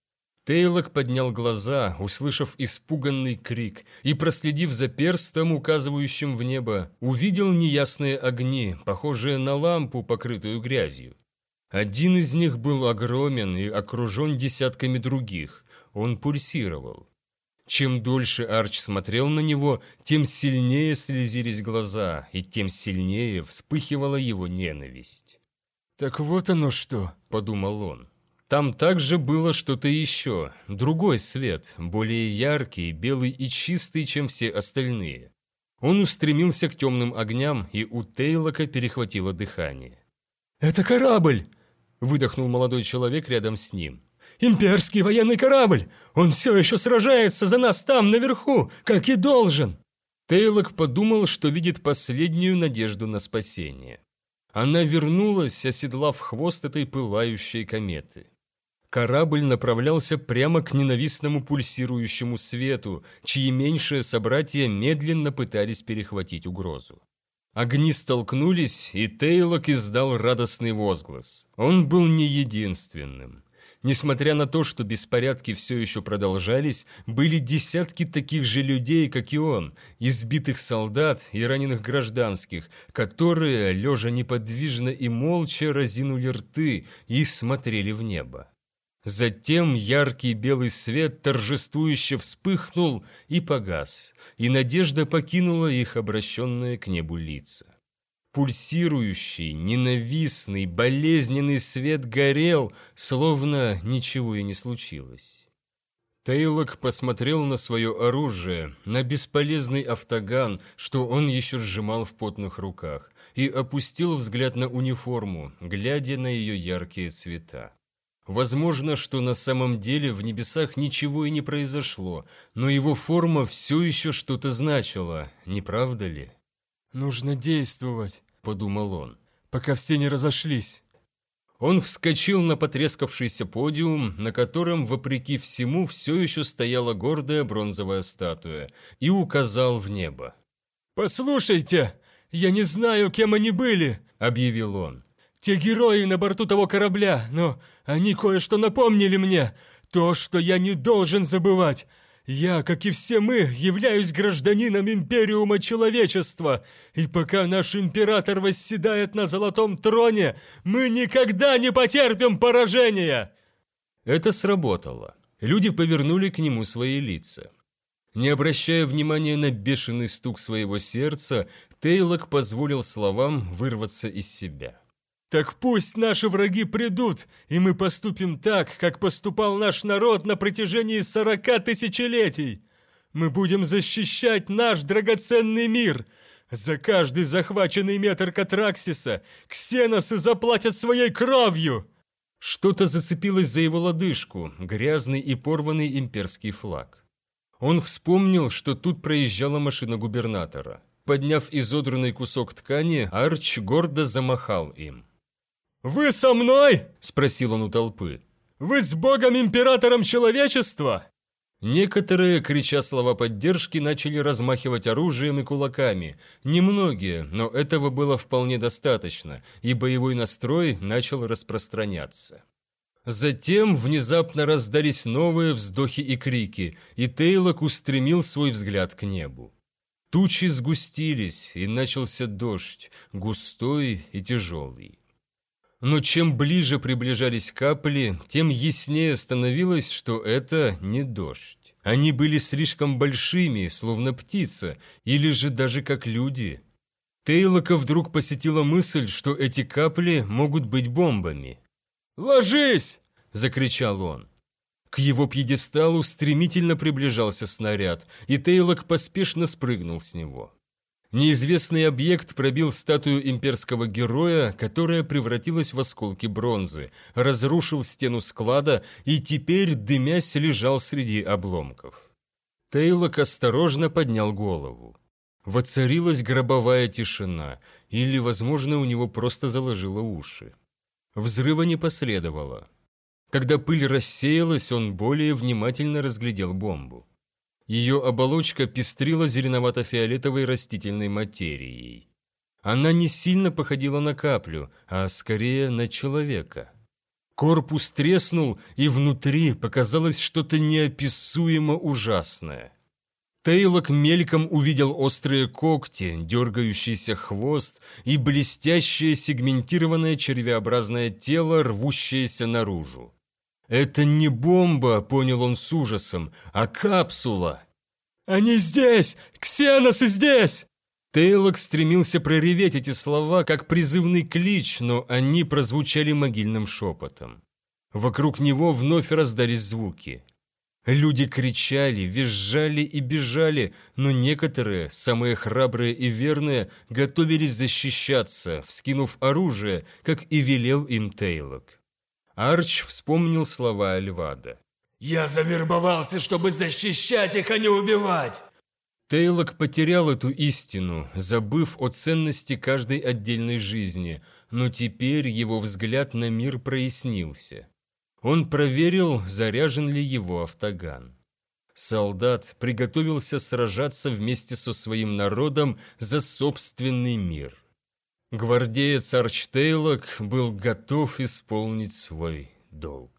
Тейлок поднял глаза, услышав испуганный крик, и, проследив за перстом, указывающим в небо, увидел неясные огни, похожие на лампу, покрытую грязью. Один из них был огромен и окружен десятками других. Он пульсировал. Чем дольше Арч смотрел на него, тем сильнее слезились глаза, и тем сильнее вспыхивала его ненависть. «Так вот оно что», — подумал он. Там также было что-то еще, другой свет, более яркий, белый и чистый, чем все остальные. Он устремился к темным огням, и у Тейлока перехватило дыхание. «Это корабль!» – выдохнул молодой человек рядом с ним. «Имперский военный корабль! Он все еще сражается за нас там, наверху, как и должен!» Тейлок подумал, что видит последнюю надежду на спасение. Она вернулась, оседлав хвост этой пылающей кометы. Корабль направлялся прямо к ненавистному пульсирующему свету, чьи меньшие собратья медленно пытались перехватить угрозу. Огни столкнулись, и Тейлок издал радостный возглас. Он был не единственным. Несмотря на то, что беспорядки все еще продолжались, были десятки таких же людей, как и он, избитых солдат и раненых гражданских, которые, лежа неподвижно и молча, разинули рты и смотрели в небо. Затем яркий белый свет торжествующе вспыхнул и погас, и надежда покинула их обращенные к небу лица. Пульсирующий, ненавистный, болезненный свет горел, словно ничего и не случилось. Тейлок посмотрел на свое оружие, на бесполезный автоган, что он еще сжимал в потных руках, и опустил взгляд на униформу, глядя на ее яркие цвета. Возможно, что на самом деле в небесах ничего и не произошло, но его форма все еще что-то значила, не правда ли? «Нужно действовать», — подумал он, — «пока все не разошлись». Он вскочил на потрескавшийся подиум, на котором, вопреки всему, все еще стояла гордая бронзовая статуя, и указал в небо. «Послушайте, я не знаю, кем они были», — объявил он. Те герои на борту того корабля, но они кое-что напомнили мне. То, что я не должен забывать. Я, как и все мы, являюсь гражданином Империума Человечества, и пока наш император восседает на золотом троне, мы никогда не потерпим поражения!» Это сработало. Люди повернули к нему свои лица. Не обращая внимания на бешеный стук своего сердца, Тейлок позволил словам вырваться из себя. «Так пусть наши враги придут, и мы поступим так, как поступал наш народ на протяжении сорока тысячелетий. Мы будем защищать наш драгоценный мир. За каждый захваченный метр Катраксиса ксеносы заплатят своей кровью!» Что-то зацепилось за его лодыжку, грязный и порванный имперский флаг. Он вспомнил, что тут проезжала машина губернатора. Подняв изодранный кусок ткани, Арч гордо замахал им. «Вы со мной?» – спросил он у толпы. «Вы с богом-императором человечества?» Некоторые, крича слова поддержки, начали размахивать оружием и кулаками. Немногие, но этого было вполне достаточно, и боевой настрой начал распространяться. Затем внезапно раздались новые вздохи и крики, и Тейлок устремил свой взгляд к небу. Тучи сгустились, и начался дождь, густой и тяжелый. Но чем ближе приближались капли, тем яснее становилось, что это не дождь. Они были слишком большими, словно птица, или же даже как люди. Тейлока вдруг посетила мысль, что эти капли могут быть бомбами. «Ложись!» – закричал он. К его пьедесталу стремительно приближался снаряд, и Тейлок поспешно спрыгнул с него. Неизвестный объект пробил статую имперского героя, которая превратилась в осколки бронзы, разрушил стену склада и теперь, дымясь, лежал среди обломков. Тейлок осторожно поднял голову. Воцарилась гробовая тишина, или, возможно, у него просто заложило уши. Взрыва не последовало. Когда пыль рассеялась, он более внимательно разглядел бомбу. Ее оболочка пестрила зеленовато-фиолетовой растительной материей. Она не сильно походила на каплю, а скорее на человека. Корпус треснул, и внутри показалось что-то неописуемо ужасное. Тейлок мельком увидел острые когти, дергающийся хвост и блестящее сегментированное червеобразное тело, рвущееся наружу. «Это не бомба», — понял он с ужасом, — «а капсула». «Они здесь! Ксеносы здесь!» Тейлок стремился прореветь эти слова, как призывный клич, но они прозвучали могильным шепотом. Вокруг него вновь раздались звуки. Люди кричали, визжали и бежали, но некоторые, самые храбрые и верные, готовились защищаться, вскинув оружие, как и велел им Тейлок. Арч вспомнил слова Альвада. «Я завербовался, чтобы защищать их, а не убивать!» Тейлок потерял эту истину, забыв о ценности каждой отдельной жизни, но теперь его взгляд на мир прояснился. Он проверил, заряжен ли его автоган. Солдат приготовился сражаться вместе со своим народом за собственный мир. Гвардеец Арчтейлок был готов исполнить свой долг.